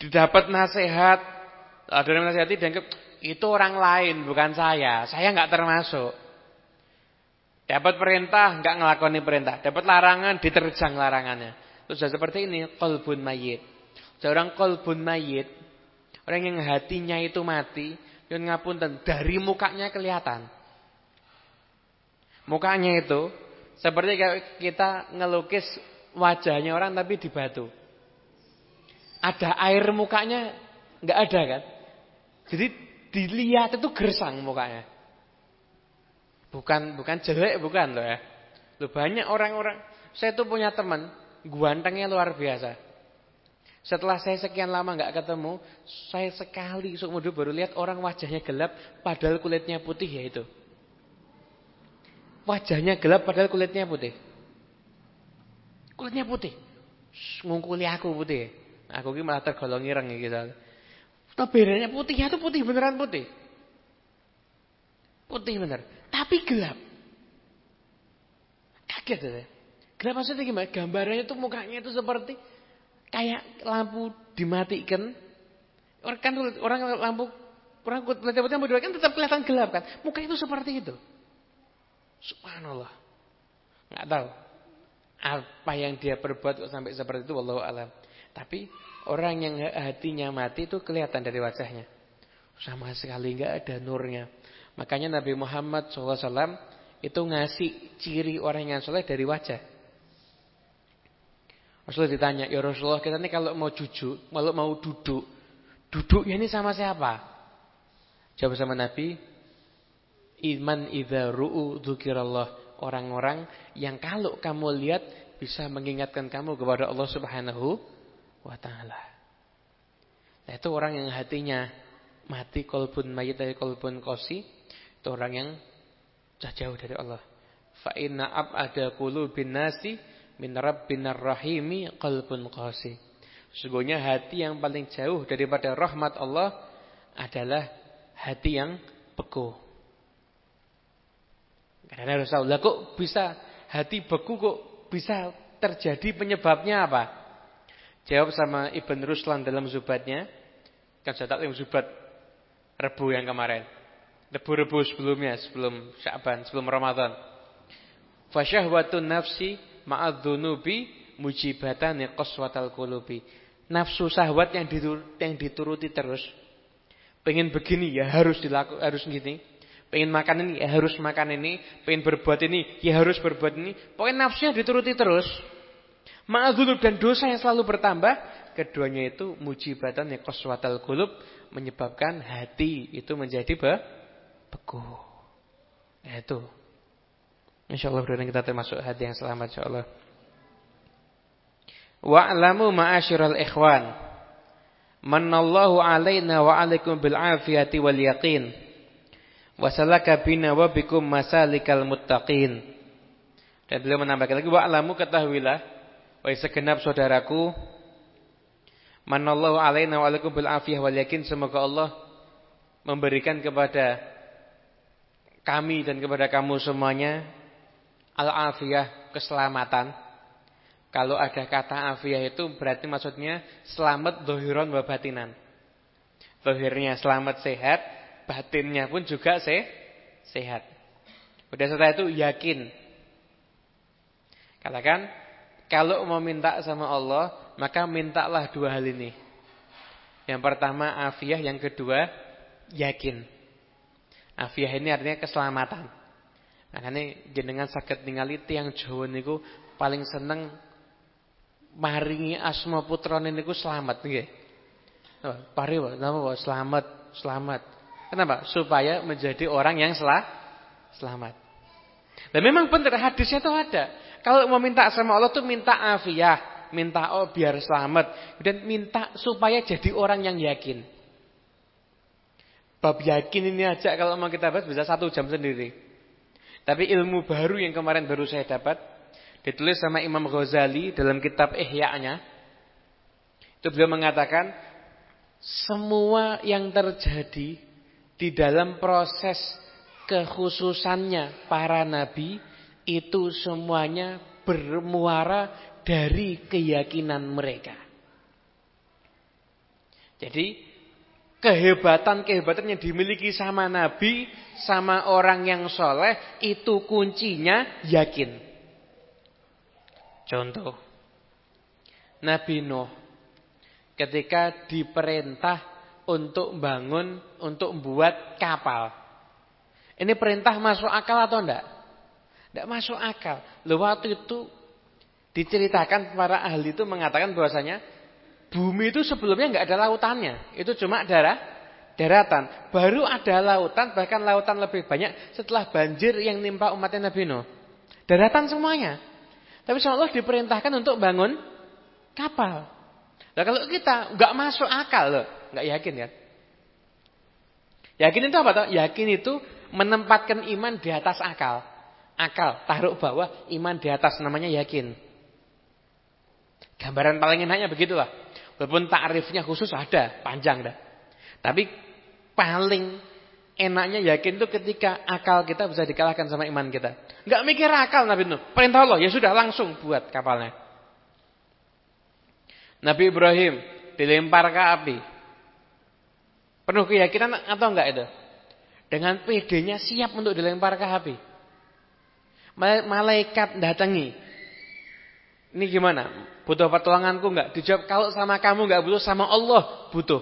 Didapat nasihat, ada yang nasihati dianggap itu orang lain bukan saya, saya nggak termasuk. Dapat perintah nggak ngelakoni perintah, dapat larangan diterjang larangannya. Terus seperti ini kolbun mayit. Seorang kolbun mayit Orang yang hatinya itu mati, yang ngapunten dari mukanya kelihatan. Mukanya itu seperti kita ngelukis wajahnya orang tapi di batu. Ada air mukanya nggak ada kan? Jadi dilihat itu gersang mukanya. Bukan bukan jelek bukan loh ya. Loh banyak orang-orang saya tuh punya teman guantengnya luar biasa. Setelah saya sekian lama nggak ketemu, saya sekali seumur hidup baru lihat orang wajahnya gelap padahal kulitnya putih ya itu. Wajahnya gelap padahal kulitnya putih. Kulitnya putih. Ngungkuli aku putih. Aku ini malah tergolong ireng gitu. Tapi putih itu putih beneran putih. Putih bener, tapi gelap. Kaget ya. Gelap maksudnya gimana? Gambarannya tuh mukanya itu seperti Kayak lampu dimatikan. Orang kan orang lampu orang putih lampu kan tetap kelihatan gelap kan. Muka itu seperti itu. Subhanallah. Enggak tahu apa yang dia perbuat sampai seperti itu wallahu alam. Tapi orang yang hatinya mati itu kelihatan dari wajahnya. Sama sekali enggak ada nurnya. Makanya Nabi Muhammad SAW itu ngasih ciri orang yang soleh dari wajah. Rasulullah ditanya, ya Rasulullah kita ini kalau mau jujur, kalau mau duduk, duduknya ini sama siapa? Jawab sama Nabi, iman idza ru'u dzukirallah. Orang-orang yang kalau kamu lihat bisa mengingatkan kamu kepada Allah Subhanahu wa taala. Nah, itu orang yang hatinya mati kolbun mayit dari kolbun kosi, itu orang yang jauh dari Allah. Fa inna ab'ada qulubin nasi min rabbinar rahimi qalbun qasi. Sesungguhnya hati yang paling jauh daripada rahmat Allah adalah hati yang beku. Karena harus tahu, lah kok bisa hati beku kok bisa terjadi penyebabnya apa? Jawab sama Ibn Ruslan dalam zubatnya. Kan saya tahu yang zubat Rebu yang kemarin. Rebu-rebu sebelumnya, sebelum Sya'ban, sebelum Ramadan. Fasyahwatun nafsi ma'adzunubi mujibatan qaswatal qulubi. Nafsu sahwat yang yang dituruti terus. Pengen begini ya harus dilaku harus gini. Pengen makan ini ya harus makan ini, pengen berbuat ini ya harus berbuat ini. Pokoknya nafsunya dituruti terus. Ma'adzunub dan dosa yang selalu bertambah, keduanya itu mujibatan qaswatal qulub menyebabkan hati itu menjadi be beku. Ya itu. InsyaAllah mudah kita termasuk hati yang selamat insyaAllah. Wa'lamu ma'asyiral ikhwan. Manallahu alaina wa alaikum bil wal yaqin. Wasalaka bina wa bikum masalikal muttaqin. Dan beliau menambahkan lagi wa'lamu ketahuilah wahai segenap saudaraku manallahu alaina wa alaikum bil afiyah wal yaqin semoga Allah memberikan kepada kami dan kepada kamu semuanya al-afiyah, keselamatan. Kalau ada kata afiah itu berarti maksudnya selamat dohiron wa batinan. Dohirnya selamat sehat, batinnya pun juga se sehat. Udah setelah itu yakin. Katakan, kalau mau minta sama Allah, maka mintalah dua hal ini. Yang pertama afiah, yang kedua yakin. Afiah ini artinya keselamatan. Makanya jenengan sakit ningali tiang Jawa niku paling seneng maringi asma putra niku selamat nggih. Pari napa selamat, selamat. Kenapa? Supaya menjadi orang yang selah, selamat. Dan memang benar hadisnya itu ada. Kalau mau minta sama Allah tuh minta afiah, minta oh biar selamat, dan minta supaya jadi orang yang yakin. Bab yakin ini aja kalau mau kita bahas bisa satu jam sendiri. Tapi ilmu baru yang kemarin baru saya dapat ditulis sama Imam Ghazali dalam kitab Ihya-nya. Itu beliau mengatakan semua yang terjadi di dalam proses kekhususannya para nabi itu semuanya bermuara dari keyakinan mereka. Jadi kehebatan-kehebatan yang dimiliki sama Nabi, sama orang yang soleh, itu kuncinya yakin. Contoh, Nabi Nuh ketika diperintah untuk bangun, untuk membuat kapal. Ini perintah masuk akal atau enggak? Enggak masuk akal. Lalu waktu itu diceritakan para ahli itu mengatakan bahwasanya Bumi itu sebelumnya nggak ada lautannya, itu cuma darah daratan. Baru ada lautan, bahkan lautan lebih banyak setelah banjir yang nimpa umatnya Nabi Nuh. Daratan semuanya. Tapi Allah diperintahkan untuk bangun kapal. Nah kalau kita nggak masuk akal loh, nggak yakin kan? Yakin itu apa toh? Yakin itu menempatkan iman di atas akal. Akal taruh bawah, iman di atas namanya yakin. Gambaran paling enaknya begitulah. Walaupun takrifnya khusus ada, panjang dah. Tapi paling enaknya yakin itu ketika akal kita bisa dikalahkan sama iman kita. Enggak mikir akal Nabi Nuh. Perintah Allah, ya sudah langsung buat kapalnya. Nabi Ibrahim dilempar ke api. Penuh keyakinan atau enggak itu? Dengan pedenya siap untuk dilempar ke api. Malaikat datangi. Ini gimana? Butuh pertolonganku enggak? Dijawab kalau sama kamu enggak butuh, sama Allah butuh.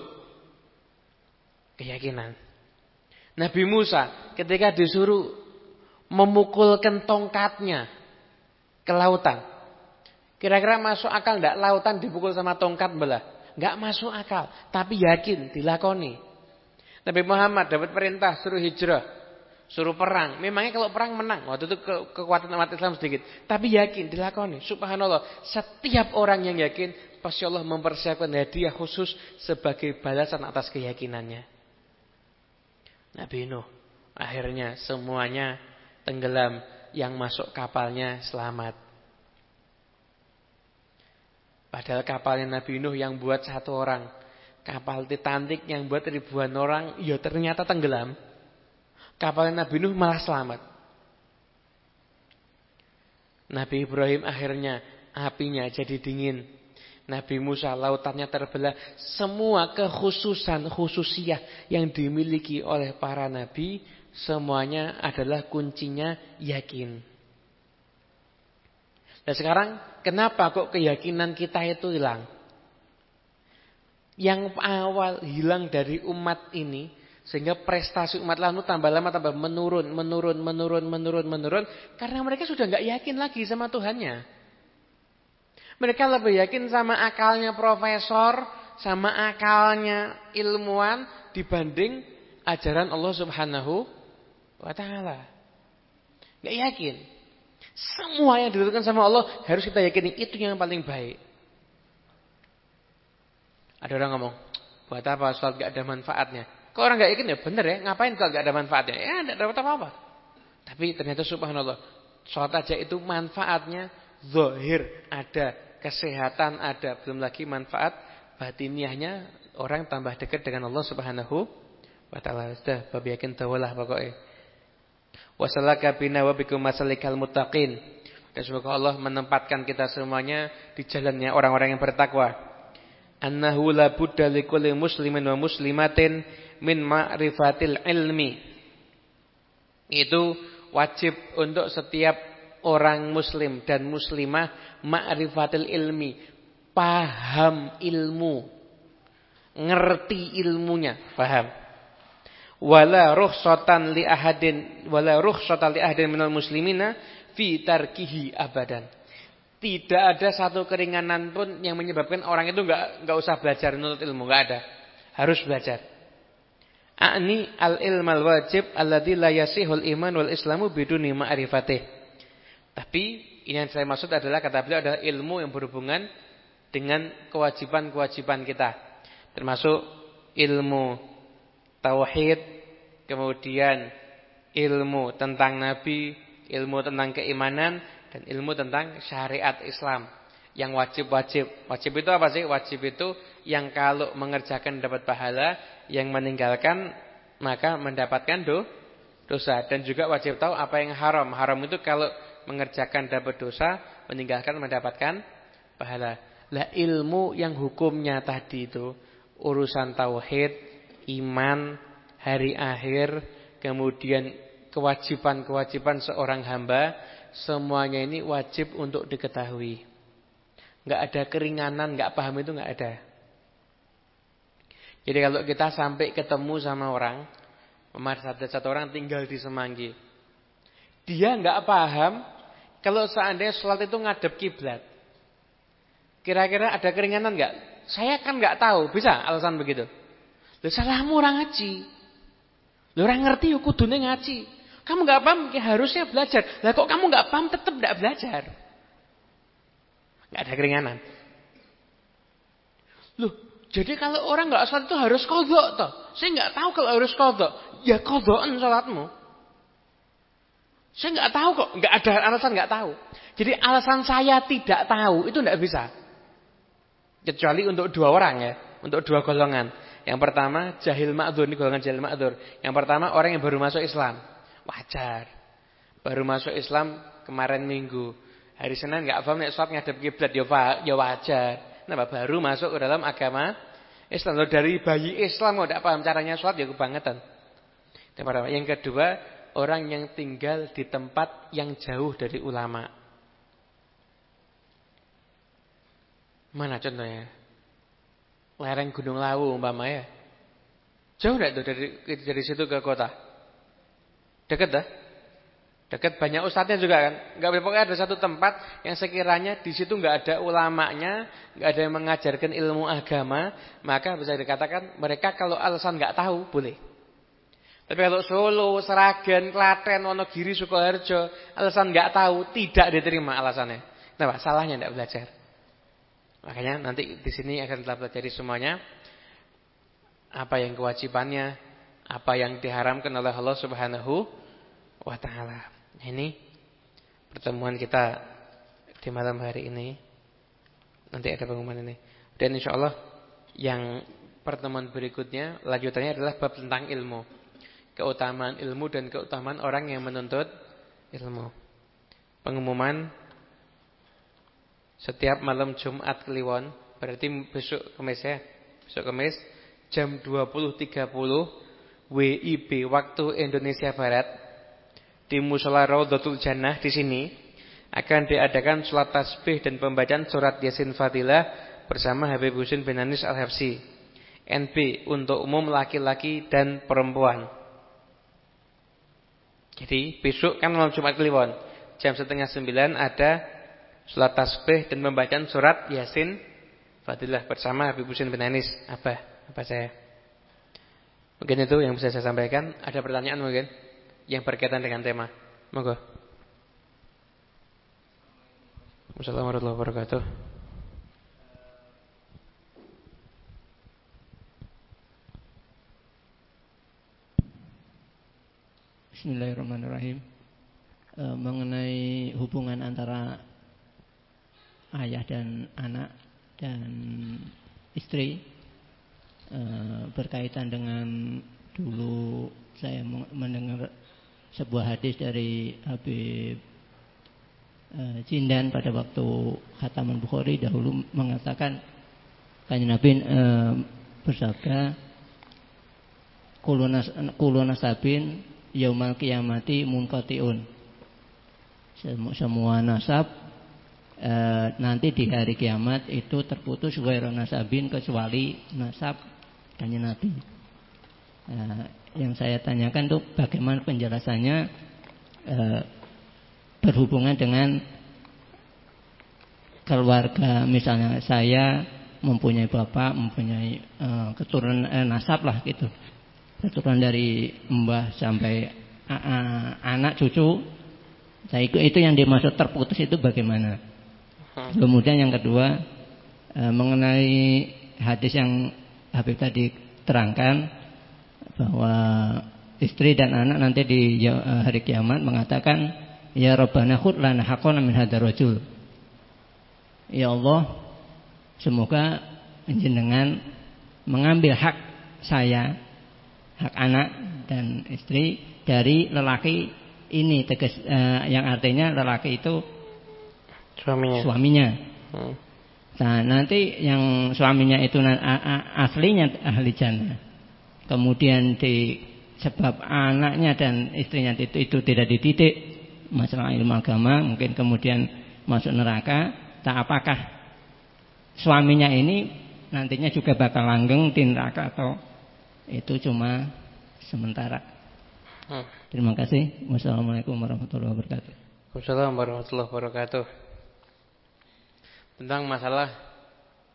Keyakinan. Nabi Musa ketika disuruh memukulkan tongkatnya ke lautan. Kira-kira masuk akal enggak lautan dipukul sama tongkat belah? Enggak masuk akal, tapi yakin dilakoni. Nabi Muhammad dapat perintah suruh hijrah. Suruh perang. Memangnya kalau perang menang. Waktu itu ke kekuatan umat Islam sedikit. Tapi yakin dilakoni. Subhanallah. Setiap orang yang yakin. Pasti Allah mempersiapkan hadiah khusus. Sebagai balasan atas keyakinannya. Nabi Nuh. Akhirnya semuanya tenggelam. Yang masuk kapalnya selamat. Padahal kapalnya Nabi Nuh yang buat satu orang. Kapal Titanic yang buat ribuan orang. Ya ternyata tenggelam kapal Nabi Nuh malah selamat. Nabi Ibrahim akhirnya apinya jadi dingin. Nabi Musa lautannya terbelah. Semua kekhususan khususiah yang dimiliki oleh para nabi semuanya adalah kuncinya yakin. Dan sekarang kenapa kok keyakinan kita itu hilang? Yang awal hilang dari umat ini sehingga prestasi umat lalu tambah lama tambah menurun, menurun, menurun, menurun, menurun. Karena mereka sudah nggak yakin lagi sama Tuhannya. Mereka lebih yakin sama akalnya profesor, sama akalnya ilmuwan dibanding ajaran Allah Subhanahu wa taala. Gak yakin. Semua yang dilakukan sama Allah harus kita yakini itu yang paling baik. Ada orang ngomong, buat apa sholat gak ada manfaatnya? Kalau orang nggak yakin ya benar ya, ngapain kalau nggak ada manfaatnya? Ya nggak dapat apa-apa. Tapi ternyata subhanallah, sholat aja itu manfaatnya zahir ada, kesehatan ada, belum lagi manfaat batiniahnya orang tambah dekat dengan Allah Subhanahu wa taala. Sudah bab yakin tawalah pokoknya. Wasalaka bina wa bikum masalikal muttaqin. Dan semoga Allah menempatkan kita semuanya di jalannya orang-orang yang bertakwa. Annahu la budda muslimin wa muslimatin min ma'rifatil ilmi. Itu wajib untuk setiap orang muslim dan muslimah ma'rifatil ilmi, paham ilmu, ngerti ilmunya, paham. Wala rukhsatan li ahadin wala rukhsatan li ahadin minal muslimina fi tarkihi abadan. Tidak ada satu keringanan pun yang menyebabkan orang itu enggak enggak usah belajar menuntut ilmu, enggak ada. Harus belajar. A'ni al-ilmal wajib alladzi la yasihul iman wal islamu biduni ma'rifatih. Tapi ini yang saya maksud adalah kata beliau adalah ilmu yang berhubungan dengan kewajiban-kewajiban kita. Termasuk ilmu tauhid, kemudian ilmu tentang nabi, ilmu tentang keimanan dan ilmu tentang syariat Islam yang wajib-wajib. Wajib itu apa sih? Wajib itu yang kalau mengerjakan dapat pahala, yang meninggalkan maka mendapatkan do, dosa dan juga wajib tahu apa yang haram. Haram itu kalau mengerjakan dapat dosa, meninggalkan mendapatkan pahala. Lah ilmu yang hukumnya tadi itu urusan tauhid, iman, hari akhir, kemudian kewajiban-kewajiban seorang hamba, semuanya ini wajib untuk diketahui. Enggak ada keringanan, enggak paham itu enggak ada. Jadi kalau kita sampai ketemu sama orang, ada satu orang tinggal di Semanggi. Dia enggak paham kalau seandainya sholat itu ngadep kiblat. Kira-kira ada keringanan enggak? Saya kan enggak tahu, bisa alasan begitu. Loh salahmu orang ngaji. Loh orang ngerti yuk kudune ngaji. Kamu enggak paham ya harusnya belajar. Lah kok kamu enggak paham tetap enggak belajar. Enggak ada keringanan. Jadi kalau orang enggak sholat itu harus kodok toh. Saya enggak tahu kalau harus kodok. Ya kodokan sholatmu. Saya enggak tahu kok, enggak ada alasan enggak tahu. Jadi alasan saya tidak tahu itu enggak bisa. Kecuali untuk dua orang ya, untuk dua golongan. Yang pertama jahil ma'dzur, ini golongan jahil ma'dzur. Yang pertama orang yang baru masuk Islam. Wajar. Baru masuk Islam kemarin Minggu. Hari Senin enggak paham sholat ngadep kiblat ya, ya wajar. Nah, baru masuk ke dalam agama Islam. Loh, dari bayi Islam enggak paham caranya sholat ya kebangetan. Yang kedua, orang yang tinggal di tempat yang jauh dari ulama. Mana contohnya? Lereng Gunung Lawu umpama ya. Jauh enggak tuh dari dari situ ke kota? Dekat dah? Dekat banyak ustadznya juga kan. Enggak pokoknya ada satu tempat yang sekiranya di situ enggak ada ulamanya, enggak ada yang mengajarkan ilmu agama, maka bisa dikatakan mereka kalau alasan enggak tahu boleh. Tapi kalau Solo, Seragen, Klaten, Wonogiri, Sukoharjo, alasan nggak tahu, tidak diterima alasannya. Kenapa? Salahnya tidak belajar. Makanya nanti di sini akan kita pelajari semuanya apa yang kewajibannya, apa yang diharamkan oleh Allah Subhanahu wa taala. Ini pertemuan kita di malam hari ini. Nanti ada pengumuman ini. Dan insya Allah yang pertemuan berikutnya lanjutannya adalah bab tentang ilmu keutamaan ilmu dan keutamaan orang yang menuntut ilmu. Pengumuman setiap malam Jumat Kliwon, berarti besok Kamis ya. Besok Kamis jam 20.30 WIB waktu Indonesia Barat di Musala Raudhatul Jannah di sini akan diadakan salat tasbih dan pembacaan surat Yasin Fadilah bersama Habib Husin bin Anis Al-Habsi. NB untuk umum laki-laki dan perempuan. Jadi besok kan malam Jumat Kliwon jam setengah sembilan ada sholat tasbih dan pembacaan surat Yasin Fadilah bersama Habib Husin bin Anis. Apa? Apa saya? Mungkin itu yang bisa saya sampaikan. Ada pertanyaan mungkin yang berkaitan dengan tema. Monggo. Wassalamualaikum warahmatullahi wabarakatuh. Bismillahirrahmanirrahim. E, mengenai hubungan antara ayah dan anak dan istri e, berkaitan dengan dulu saya mendengar sebuah hadis dari Habib Jindan pada waktu Khataman Bukhari dahulu mengatakan Kanjeng Nabi uh, bersabda kuluna sabin yaumal kiamati munqatiun. Semua nasab e, nanti di hari kiamat itu terputus ghairu nasabin kecuali nasab kanjeng Nabi. Yang saya tanyakan tuh bagaimana penjelasannya e, berhubungan dengan keluarga. Misalnya saya mempunyai bapak, mempunyai e, keturunan e, nasab lah gitu. Keturunan dari mbah sampai anak cucu. Saya ikut itu yang dimaksud terputus itu bagaimana? Kemudian yang kedua e, mengenai hadis yang Habib tadi terangkan bahwa istri dan anak nanti di e, hari kiamat mengatakan ya Rabbana khud lana haqqana min hadzal rajul ya Allah semoga jenengan mengambil hak saya hak anak dan istri dari lelaki ini tegas uh, yang artinya lelaki itu suaminya. Suaminya. Hmm. Nah, nanti yang suaminya itu aslinya ahli jannah. Kemudian di sebab anaknya dan istrinya itu, itu tidak dididik masalah ilmu agama, mungkin kemudian masuk neraka. Tak apakah suaminya ini nantinya juga bakal langgeng di neraka atau itu cuma sementara. Hmm. Terima kasih. Wassalamualaikum warahmatullahi wabarakatuh. Wassalamualaikum warahmatullahi wabarakatuh. Tentang masalah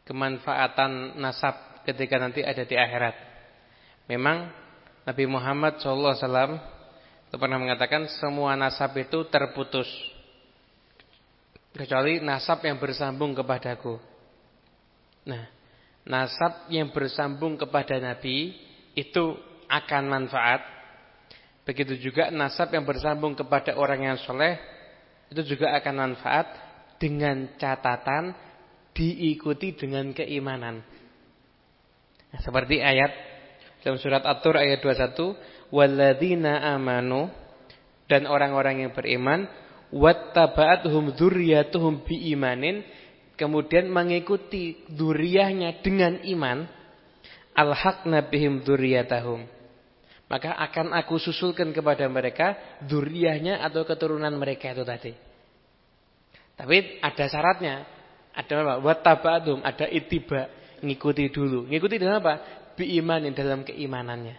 kemanfaatan nasab ketika nanti ada di akhirat. Memang Nabi Muhammad SAW pernah mengatakan semua nasab itu terputus kecuali nasab yang bersambung kepadaku. Nah, nasab yang bersambung kepada Nabi itu akan manfaat. Begitu juga nasab yang bersambung kepada orang yang soleh itu juga akan manfaat dengan catatan diikuti dengan keimanan. Nah, seperti ayat dalam surat At-Tur ayat 21, "Walladzina amanu" dan orang-orang yang beriman wattaba'atuhum dzurriyyatuhum biimanin kemudian mengikuti duriahnya dengan iman alhaqna bihim dzurriyyatahum maka akan aku susulkan kepada mereka duriahnya atau keturunan mereka itu tadi. Tapi ada syaratnya. Ada apa? Wattaba'dum, ada itiba, ngikuti dulu. Ngikuti dalam apa? Biimanin dalam keimanannya.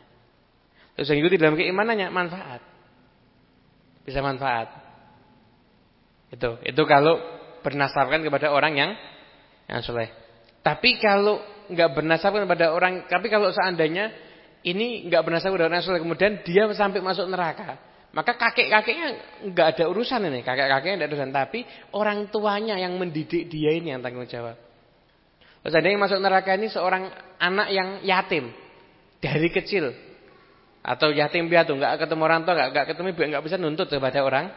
Terus yang ngikuti dalam keimanannya manfaat. Bisa manfaat. Itu, itu kalau bernasabkan kepada orang yang yang soleh. Tapi kalau nggak bernasabkan kepada orang, tapi kalau seandainya ini nggak bernasabkan kepada orang soleh, kemudian dia sampai masuk neraka, maka kakek-kakeknya nggak ada urusan ini, kakek-kakeknya tidak ada urusan, tapi orang tuanya yang mendidik dia ini yang tanggung jawab. Terus ada yang masuk neraka ini seorang anak yang yatim dari kecil atau yatim piatu nggak ketemu orang tua nggak nggak ketemu ibu nggak bisa nuntut kepada orang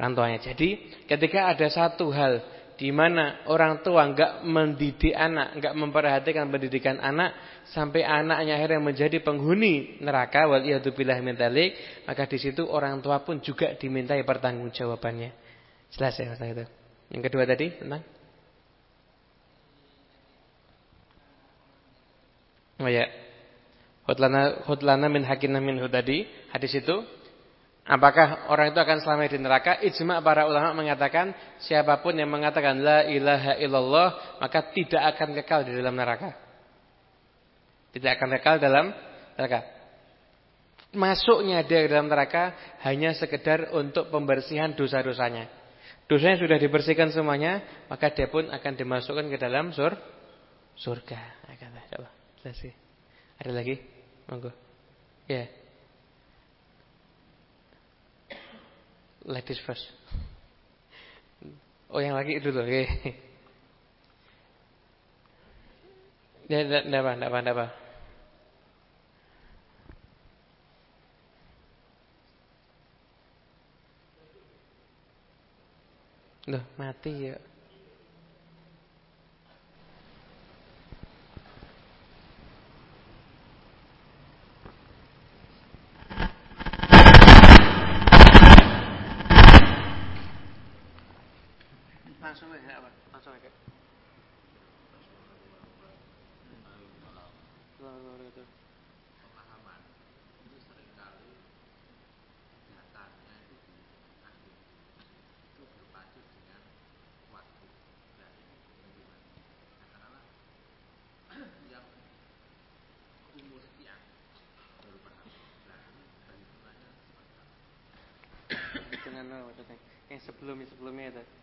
orang tuanya. Jadi ketika ada satu hal di mana orang tua enggak mendidik anak, enggak memperhatikan pendidikan anak sampai anaknya akhirnya menjadi penghuni neraka wal iyadzubillah min maka di situ orang tua pun juga dimintai pertanggungjawabannya. Jelas ya itu. Yang kedua tadi tentang ya. Hutlana hutlana min hakina min hudadi. Hadis itu Apakah orang itu akan selama di neraka? Ijma para ulama mengatakan siapa pun yang mengatakan la ilaha illallah maka tidak akan kekal di dalam neraka. Tidak akan kekal dalam neraka. Masuknya dia ke dalam neraka hanya sekedar untuk pembersihan dosa-dosanya. Dosanya sudah dibersihkan semuanya, maka dia pun akan dimasukkan ke dalam sur surga. Ada lagi? Monggo. Ya. Yeah. Ladies first. Oh yang lagi dulu, oke. Ya, enggak apa, enggak apa, enggak apa. Loh, mati ya. Langsung ya apa? Langsung aja. Pemahaman itu sering kali datangnya itu di akhir itu berpacu dengan waktu. Ini bagaimana? Katakanlah yang umur sekian baru paham. Nah? Dengan apa? Yang sebelumnya sebelumnya itu.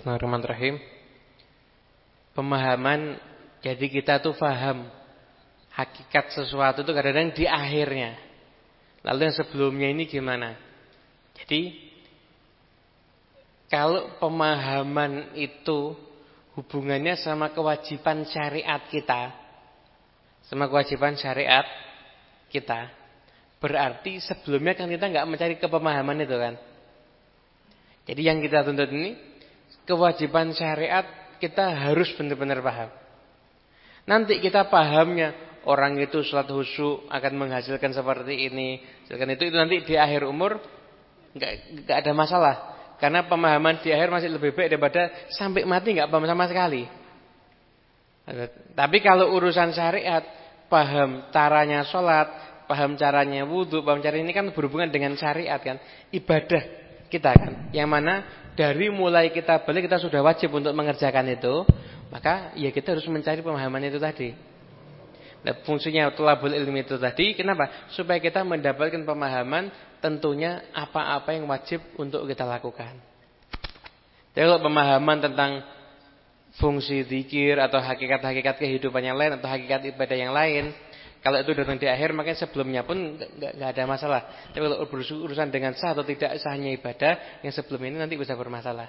Bismillahirrahmanirrahim. Pemahaman jadi kita tuh paham hakikat sesuatu itu kadang-kadang di akhirnya. Lalu yang sebelumnya ini gimana? Jadi kalau pemahaman itu hubungannya sama kewajiban syariat kita, sama kewajiban syariat kita, berarti sebelumnya kan kita nggak mencari kepemahaman itu kan. Jadi yang kita tuntut ini kewajiban syariat kita harus benar-benar paham. Nanti kita pahamnya orang itu sholat khusyuk akan menghasilkan seperti ini, hasilkan itu itu nanti di akhir umur nggak nggak ada masalah. Karena pemahaman di akhir masih lebih baik daripada sampai mati nggak paham sama sekali. Tapi kalau urusan syariat, paham caranya sholat, paham caranya wudhu, paham cara ini kan berhubungan dengan syariat kan, ibadah kita kan. Yang mana dari mulai kita balik kita sudah wajib untuk mengerjakan itu, maka ya kita harus mencari pemahaman itu tadi. Nah, fungsinya tulabul ilmi itu tadi kenapa? Supaya kita mendapatkan pemahaman tentunya apa-apa yang wajib untuk kita lakukan. Jadi kalau pemahaman tentang fungsi zikir atau hakikat-hakikat kehidupan yang lain atau hakikat ibadah yang lain, kalau itu datang di akhir makanya sebelumnya pun nggak ada masalah. Tapi kalau urusan dengan sah atau tidak sahnya ibadah yang sebelum ini nanti bisa bermasalah.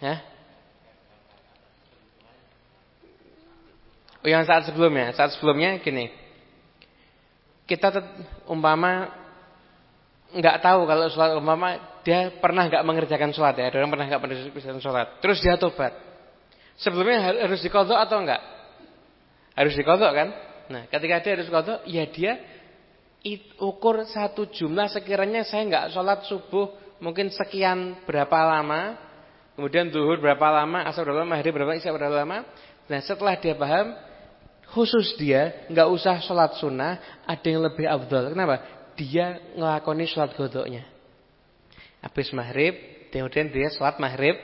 Ya? Oh yang saat sebelumnya, saat sebelumnya gini. Kita umpama nggak tahu kalau sholat umpama dia pernah nggak mengerjakan sholat ya, ada pernah nggak mengerjakan sholat, terus dia tobat. Sebelumnya harus dikodok atau enggak? Harus dikodok kan? Nah ketika dia harus kodok, ya dia ukur satu jumlah sekiranya saya nggak sholat subuh mungkin sekian berapa lama, kemudian duhur berapa lama, asal berapa lama, maghrib berapa, isya berapa lama. Nah setelah dia paham, khusus dia nggak usah sholat sunnah, ada yang lebih abdul. Kenapa? Dia ngelakoni sholat godoknya. Habis maghrib, kemudian dia sholat maghrib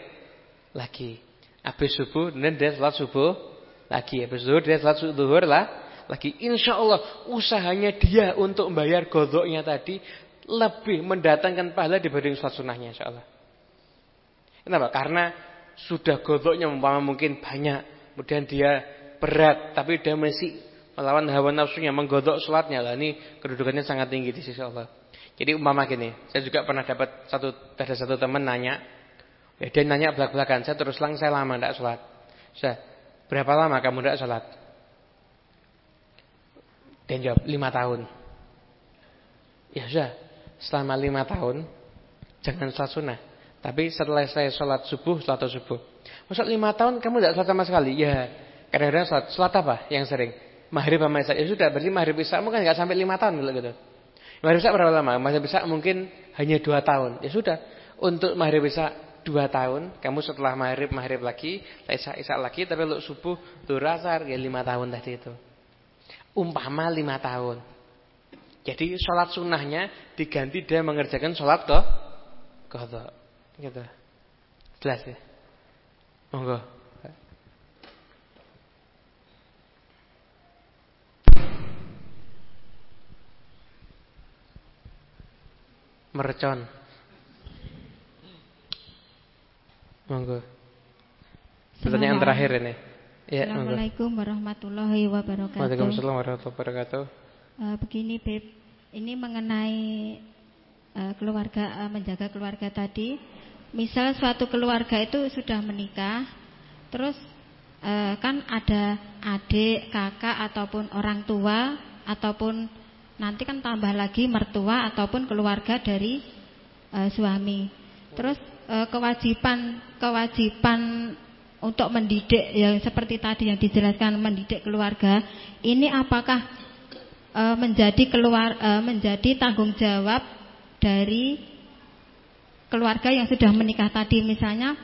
lagi. Habis subuh, kemudian dia sholat subuh lagi habis zuhur dia salat zuhur lah lagi insya Allah usahanya dia untuk membayar godoknya tadi lebih mendatangkan pahala dibanding sholat sunnahnya insya Allah. Kenapa? Karena sudah godoknya mungkin banyak, kemudian dia berat, tapi dia masih melawan hawa nafsunya, menggodok sholatnya lah. Ini kedudukannya sangat tinggi di sisi Allah. Jadi umpama gini, saya juga pernah dapat satu ada satu teman nanya, ya dia nanya belak-belakan, saya terus lang saya lama tidak sholat. Saya Berapa lama kamu tidak sholat? Dia jawab, lima tahun. Ya sudah, selama lima tahun, jangan sholat sunnah. Tapi setelah saya sholat subuh, sholat subuh. Maksud lima tahun kamu tidak sholat sama sekali? Ya, kadang-kadang sholat. Sholat apa yang sering? Maghrib sama Isya. Ya sudah, berarti maghrib Isya mungkin nggak sampai lima tahun gitu. Maghrib Isya berapa lama? Maghrib Isya mungkin hanya dua tahun. Ya sudah, untuk maghrib Isya dua tahun, kamu setelah maghrib maghrib lagi, isya isya lagi, tapi untuk subuh durasar ya lima tahun tadi itu. Umpama lima tahun. Jadi sholat sunnahnya diganti dia mengerjakan sholat kok kodok, gitu. Jelas ya. Monggo. Mercon. Monggo. Pertanyaan terakhir ini. Ya, Assalamualaikum monggo. warahmatullahi wabarakatuh. Waalaikumsalam warahmatullahi wabarakatuh. Uh, begini Beb, ini mengenai uh, keluarga uh, menjaga keluarga tadi. Misal suatu keluarga itu sudah menikah, terus uh, kan ada adik, kakak ataupun orang tua ataupun nanti kan tambah lagi mertua ataupun keluarga dari uh, suami. Terus Eh, kewajiban kewajiban untuk mendidik yang seperti tadi yang dijelaskan mendidik keluarga ini apakah e, menjadi keluar e, menjadi tanggung jawab dari keluarga yang sudah menikah tadi misalnya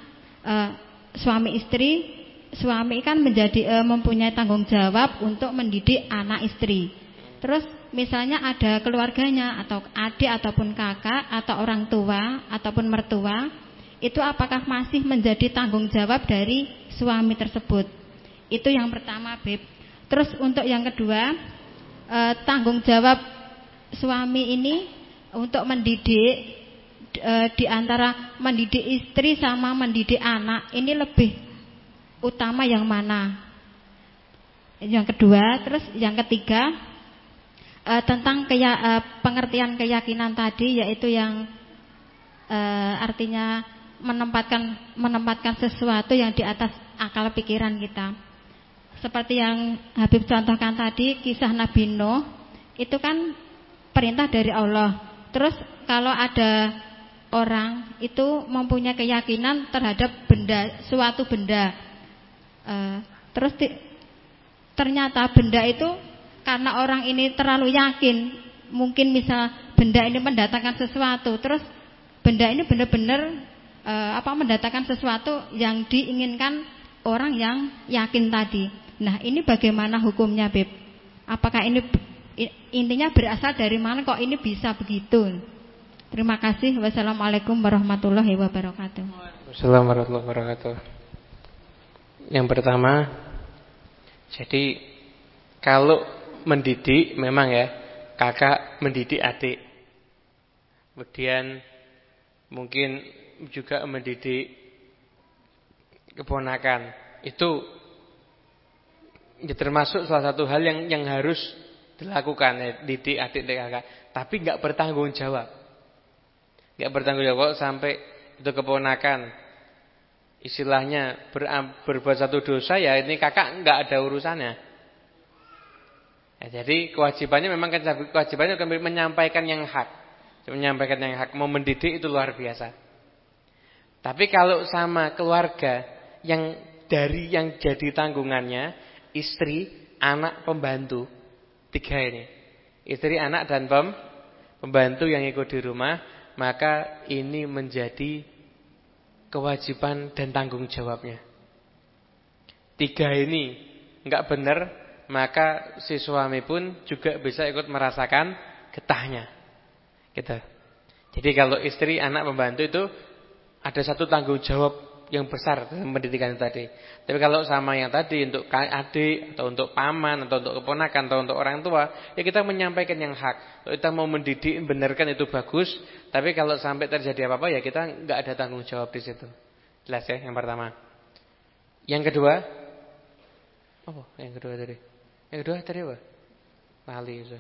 suami istri suami kan menjadi mempunyai tanggung jawab untuk mendidik anak istri. Terus misalnya ada keluarganya atau adik ataupun kakak atau orang tua ataupun mertua, itu apakah masih menjadi tanggung jawab dari suami tersebut? Itu yang pertama, Beb. Terus untuk yang kedua, uh, tanggung jawab suami ini untuk mendidik uh, di antara mendidik istri sama mendidik anak ini lebih utama yang mana? Yang kedua, terus yang ketiga uh, tentang keya, uh, pengertian keyakinan tadi yaitu yang uh, artinya menempatkan menempatkan sesuatu yang di atas akal pikiran kita. Seperti yang Habib contohkan tadi kisah Nabi Nuh itu kan perintah dari Allah. Terus kalau ada orang itu mempunyai keyakinan terhadap benda suatu benda Uh, terus di, ternyata benda itu karena orang ini terlalu yakin, mungkin misal benda ini mendatangkan sesuatu, terus benda ini benar-benar uh, apa mendatangkan sesuatu yang diinginkan orang yang yakin tadi. Nah, ini bagaimana hukumnya, Beb? Apakah ini intinya berasal dari mana kok ini bisa begitu? Terima kasih. Wassalamualaikum warahmatullahi wabarakatuh. Wassalamualaikum warahmatullahi wabarakatuh. Yang pertama, jadi kalau mendidik memang ya kakak mendidik adik. Kemudian mungkin juga mendidik keponakan. Itu ya termasuk salah satu hal yang yang harus dilakukan ya, didik adik dan kakak. Tapi nggak bertanggung jawab. nggak bertanggung jawab sampai itu keponakan istilahnya ber, berbuat satu dosa ya ini kakak nggak ada urusannya. Ya, jadi kewajibannya memang kan kewajibannya akan menyampaikan yang hak, menyampaikan yang hak, mau mendidik itu luar biasa. Tapi kalau sama keluarga yang dari yang jadi tanggungannya istri, anak, pembantu tiga ini, istri, anak dan pem, pembantu yang ikut di rumah, maka ini menjadi kewajiban dan tanggung jawabnya. Tiga ini enggak benar, maka si suami pun juga bisa ikut merasakan getahnya. Gitu. Jadi kalau istri, anak, pembantu itu ada satu tanggung jawab yang besar dalam pendidikan tadi. Tapi kalau sama yang tadi untuk adik atau untuk paman atau untuk keponakan atau untuk orang tua, ya kita menyampaikan yang hak. Kalau kita mau mendidik, benarkan itu bagus. Tapi kalau sampai terjadi apa-apa ya kita nggak ada tanggung jawab di situ. Jelas ya yang pertama. Yang kedua, oh yang kedua tadi. Yang kedua tadi apa? Lali itu.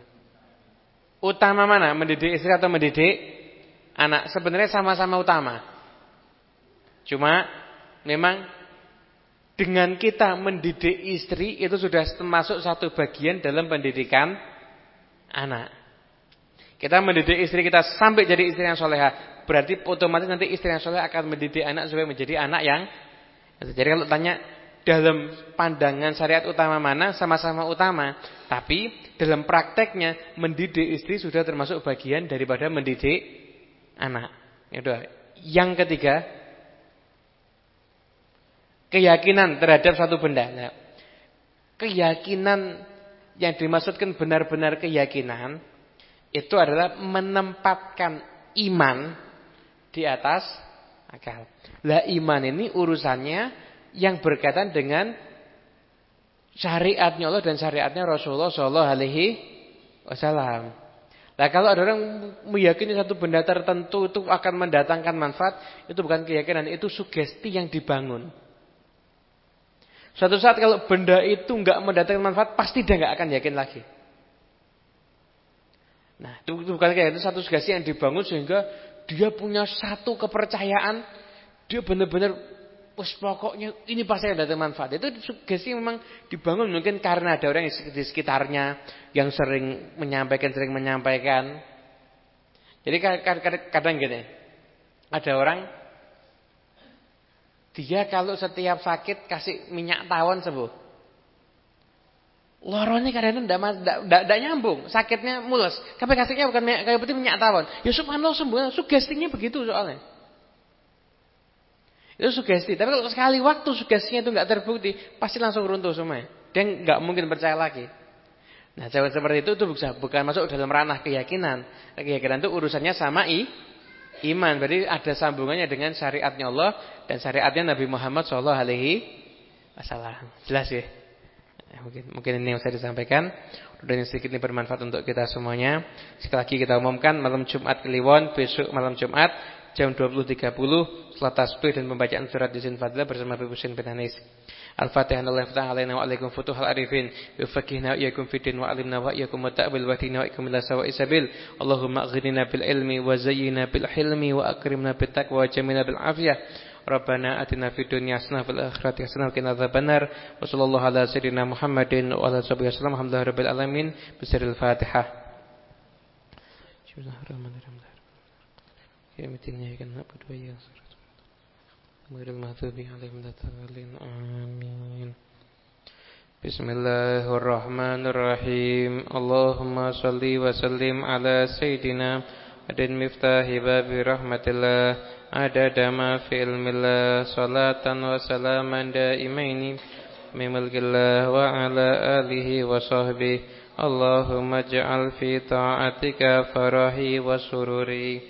Utama mana? Mendidik istri atau mendidik anak? Sebenarnya sama-sama utama. Cuma memang dengan kita mendidik istri itu sudah termasuk satu bagian dalam pendidikan anak. Kita mendidik istri kita sampai jadi istri yang soleha, berarti otomatis nanti istri yang soleha akan mendidik anak supaya menjadi anak yang. Jadi kalau tanya dalam pandangan syariat utama mana sama-sama utama, tapi dalam prakteknya mendidik istri sudah termasuk bagian daripada mendidik anak. Yang ketiga, keyakinan terhadap satu benda. Nah, keyakinan yang dimaksudkan benar-benar keyakinan itu adalah menempatkan iman di atas akal. Lah iman ini urusannya yang berkaitan dengan syariatnya Allah dan syariatnya Rasulullah Shallallahu Alaihi Wasallam. Nah kalau ada orang meyakini satu benda tertentu itu akan mendatangkan manfaat, itu bukan keyakinan, itu sugesti yang dibangun. Suatu saat kalau benda itu nggak mendatangkan manfaat, pasti dia nggak akan yakin lagi. Nah, itu, itu bukan kayak itu satu sugesti yang dibangun sehingga dia punya satu kepercayaan, dia benar-benar Wes pokoknya ini pasti ada manfaat. Itu sugesti memang dibangun mungkin karena ada orang di sekitarnya yang sering menyampaikan, sering menyampaikan. Jadi kadang gini, ada orang dia kalau setiap sakit kasih minyak tawon sembuh. Lorone kadang tidak nyambung, sakitnya mulus. Tapi kasihnya bukan minyak kayu putih minyak tawon. Ya subhanallah sembuh, sugestinya begitu soalnya. Itu sugesti. Tapi kalau sekali waktu sugestinya itu nggak terbukti, pasti langsung runtuh semua. Dia nggak mungkin percaya lagi. Nah, cewek seperti itu itu bukan masuk dalam ranah keyakinan. Keyakinan itu urusannya sama i, iman. Berarti ada sambungannya dengan syariatnya Allah dan syariatnya Nabi Muhammad SAW. alaihi Jelas ya? Mungkin mungkin ini yang saya disampaikan. Dan sedikit ini bermanfaat untuk kita semuanya. Sekali lagi kita umumkan malam Jumat Kliwon besok malam Jumat jam 20.30 setelah tasbih dan pembacaan surat Yasin Fadlah bersama Ibu Husin bin الفاتحة الله يفتح علينا وعليكم فتوح العارفين يفكهنا وإياكم في الدين وعلمنا وإياكم التأويل واتينا وإياكم إلى سواء السبيل. اللهم أغننا بالعلم وزينا بالحلم وأكرمنا بالتقوى وجمينا بالعافية. ربنا آتنا في الدنيا حسنة وفي الآخرة حسنة وقنا عذاب النار. وصلى الله على سيدنا محمد وعلى آله وصحبه وسلم. الحمد لله رب العالمين. بسر الفاتحة. بسم الله الرحمن الرحيم. يوم الدين إياك نعبد غير المغضوب عليهم ولا الضالين آمين بسم الله الرحمن الرحيم اللهم صل وسلم على سيدنا محمد مفتاح باب رحمة الله عدد ما في علم الله صلاة وسلاما دائمين من ملك الله وعلى آله وصحبه اللهم اجعل في طاعتك فرحي وسروري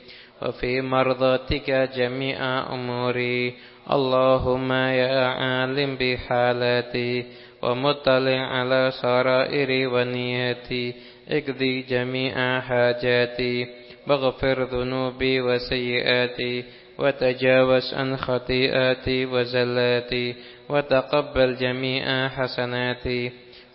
وفي مرضاتك جميع أموري. اللهم يا عالم بحالاتي ومطلع على سرائري ونياتي. اقضي جميع حاجاتي. واغفر ذنوبي وسيئاتي. وتجاوز عن خطيئاتي وزلاتي. وتقبل جميع حسناتي.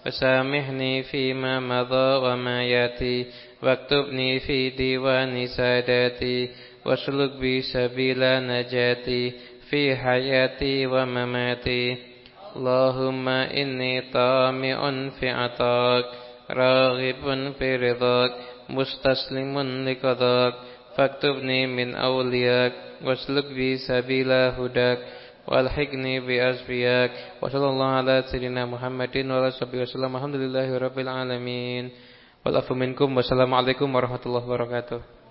وسامحني فيما مضى وما يأتي. واكتبني في ديوان ساداتي واسلك بي سبيل نجاتي في حياتي ومماتي اللهم إني طامع في عطاك راغب في رضاك مستسلم لقضاك فاكتبني من أولياك واسلك بي سبيل هداك والحقني بأسفياك وصلى الله على سيدنا محمد وعلى صحبه وسلم الحمد لله رب العالمين Minkum. Wassalamualaikum warahmatullahi wabarakatuh.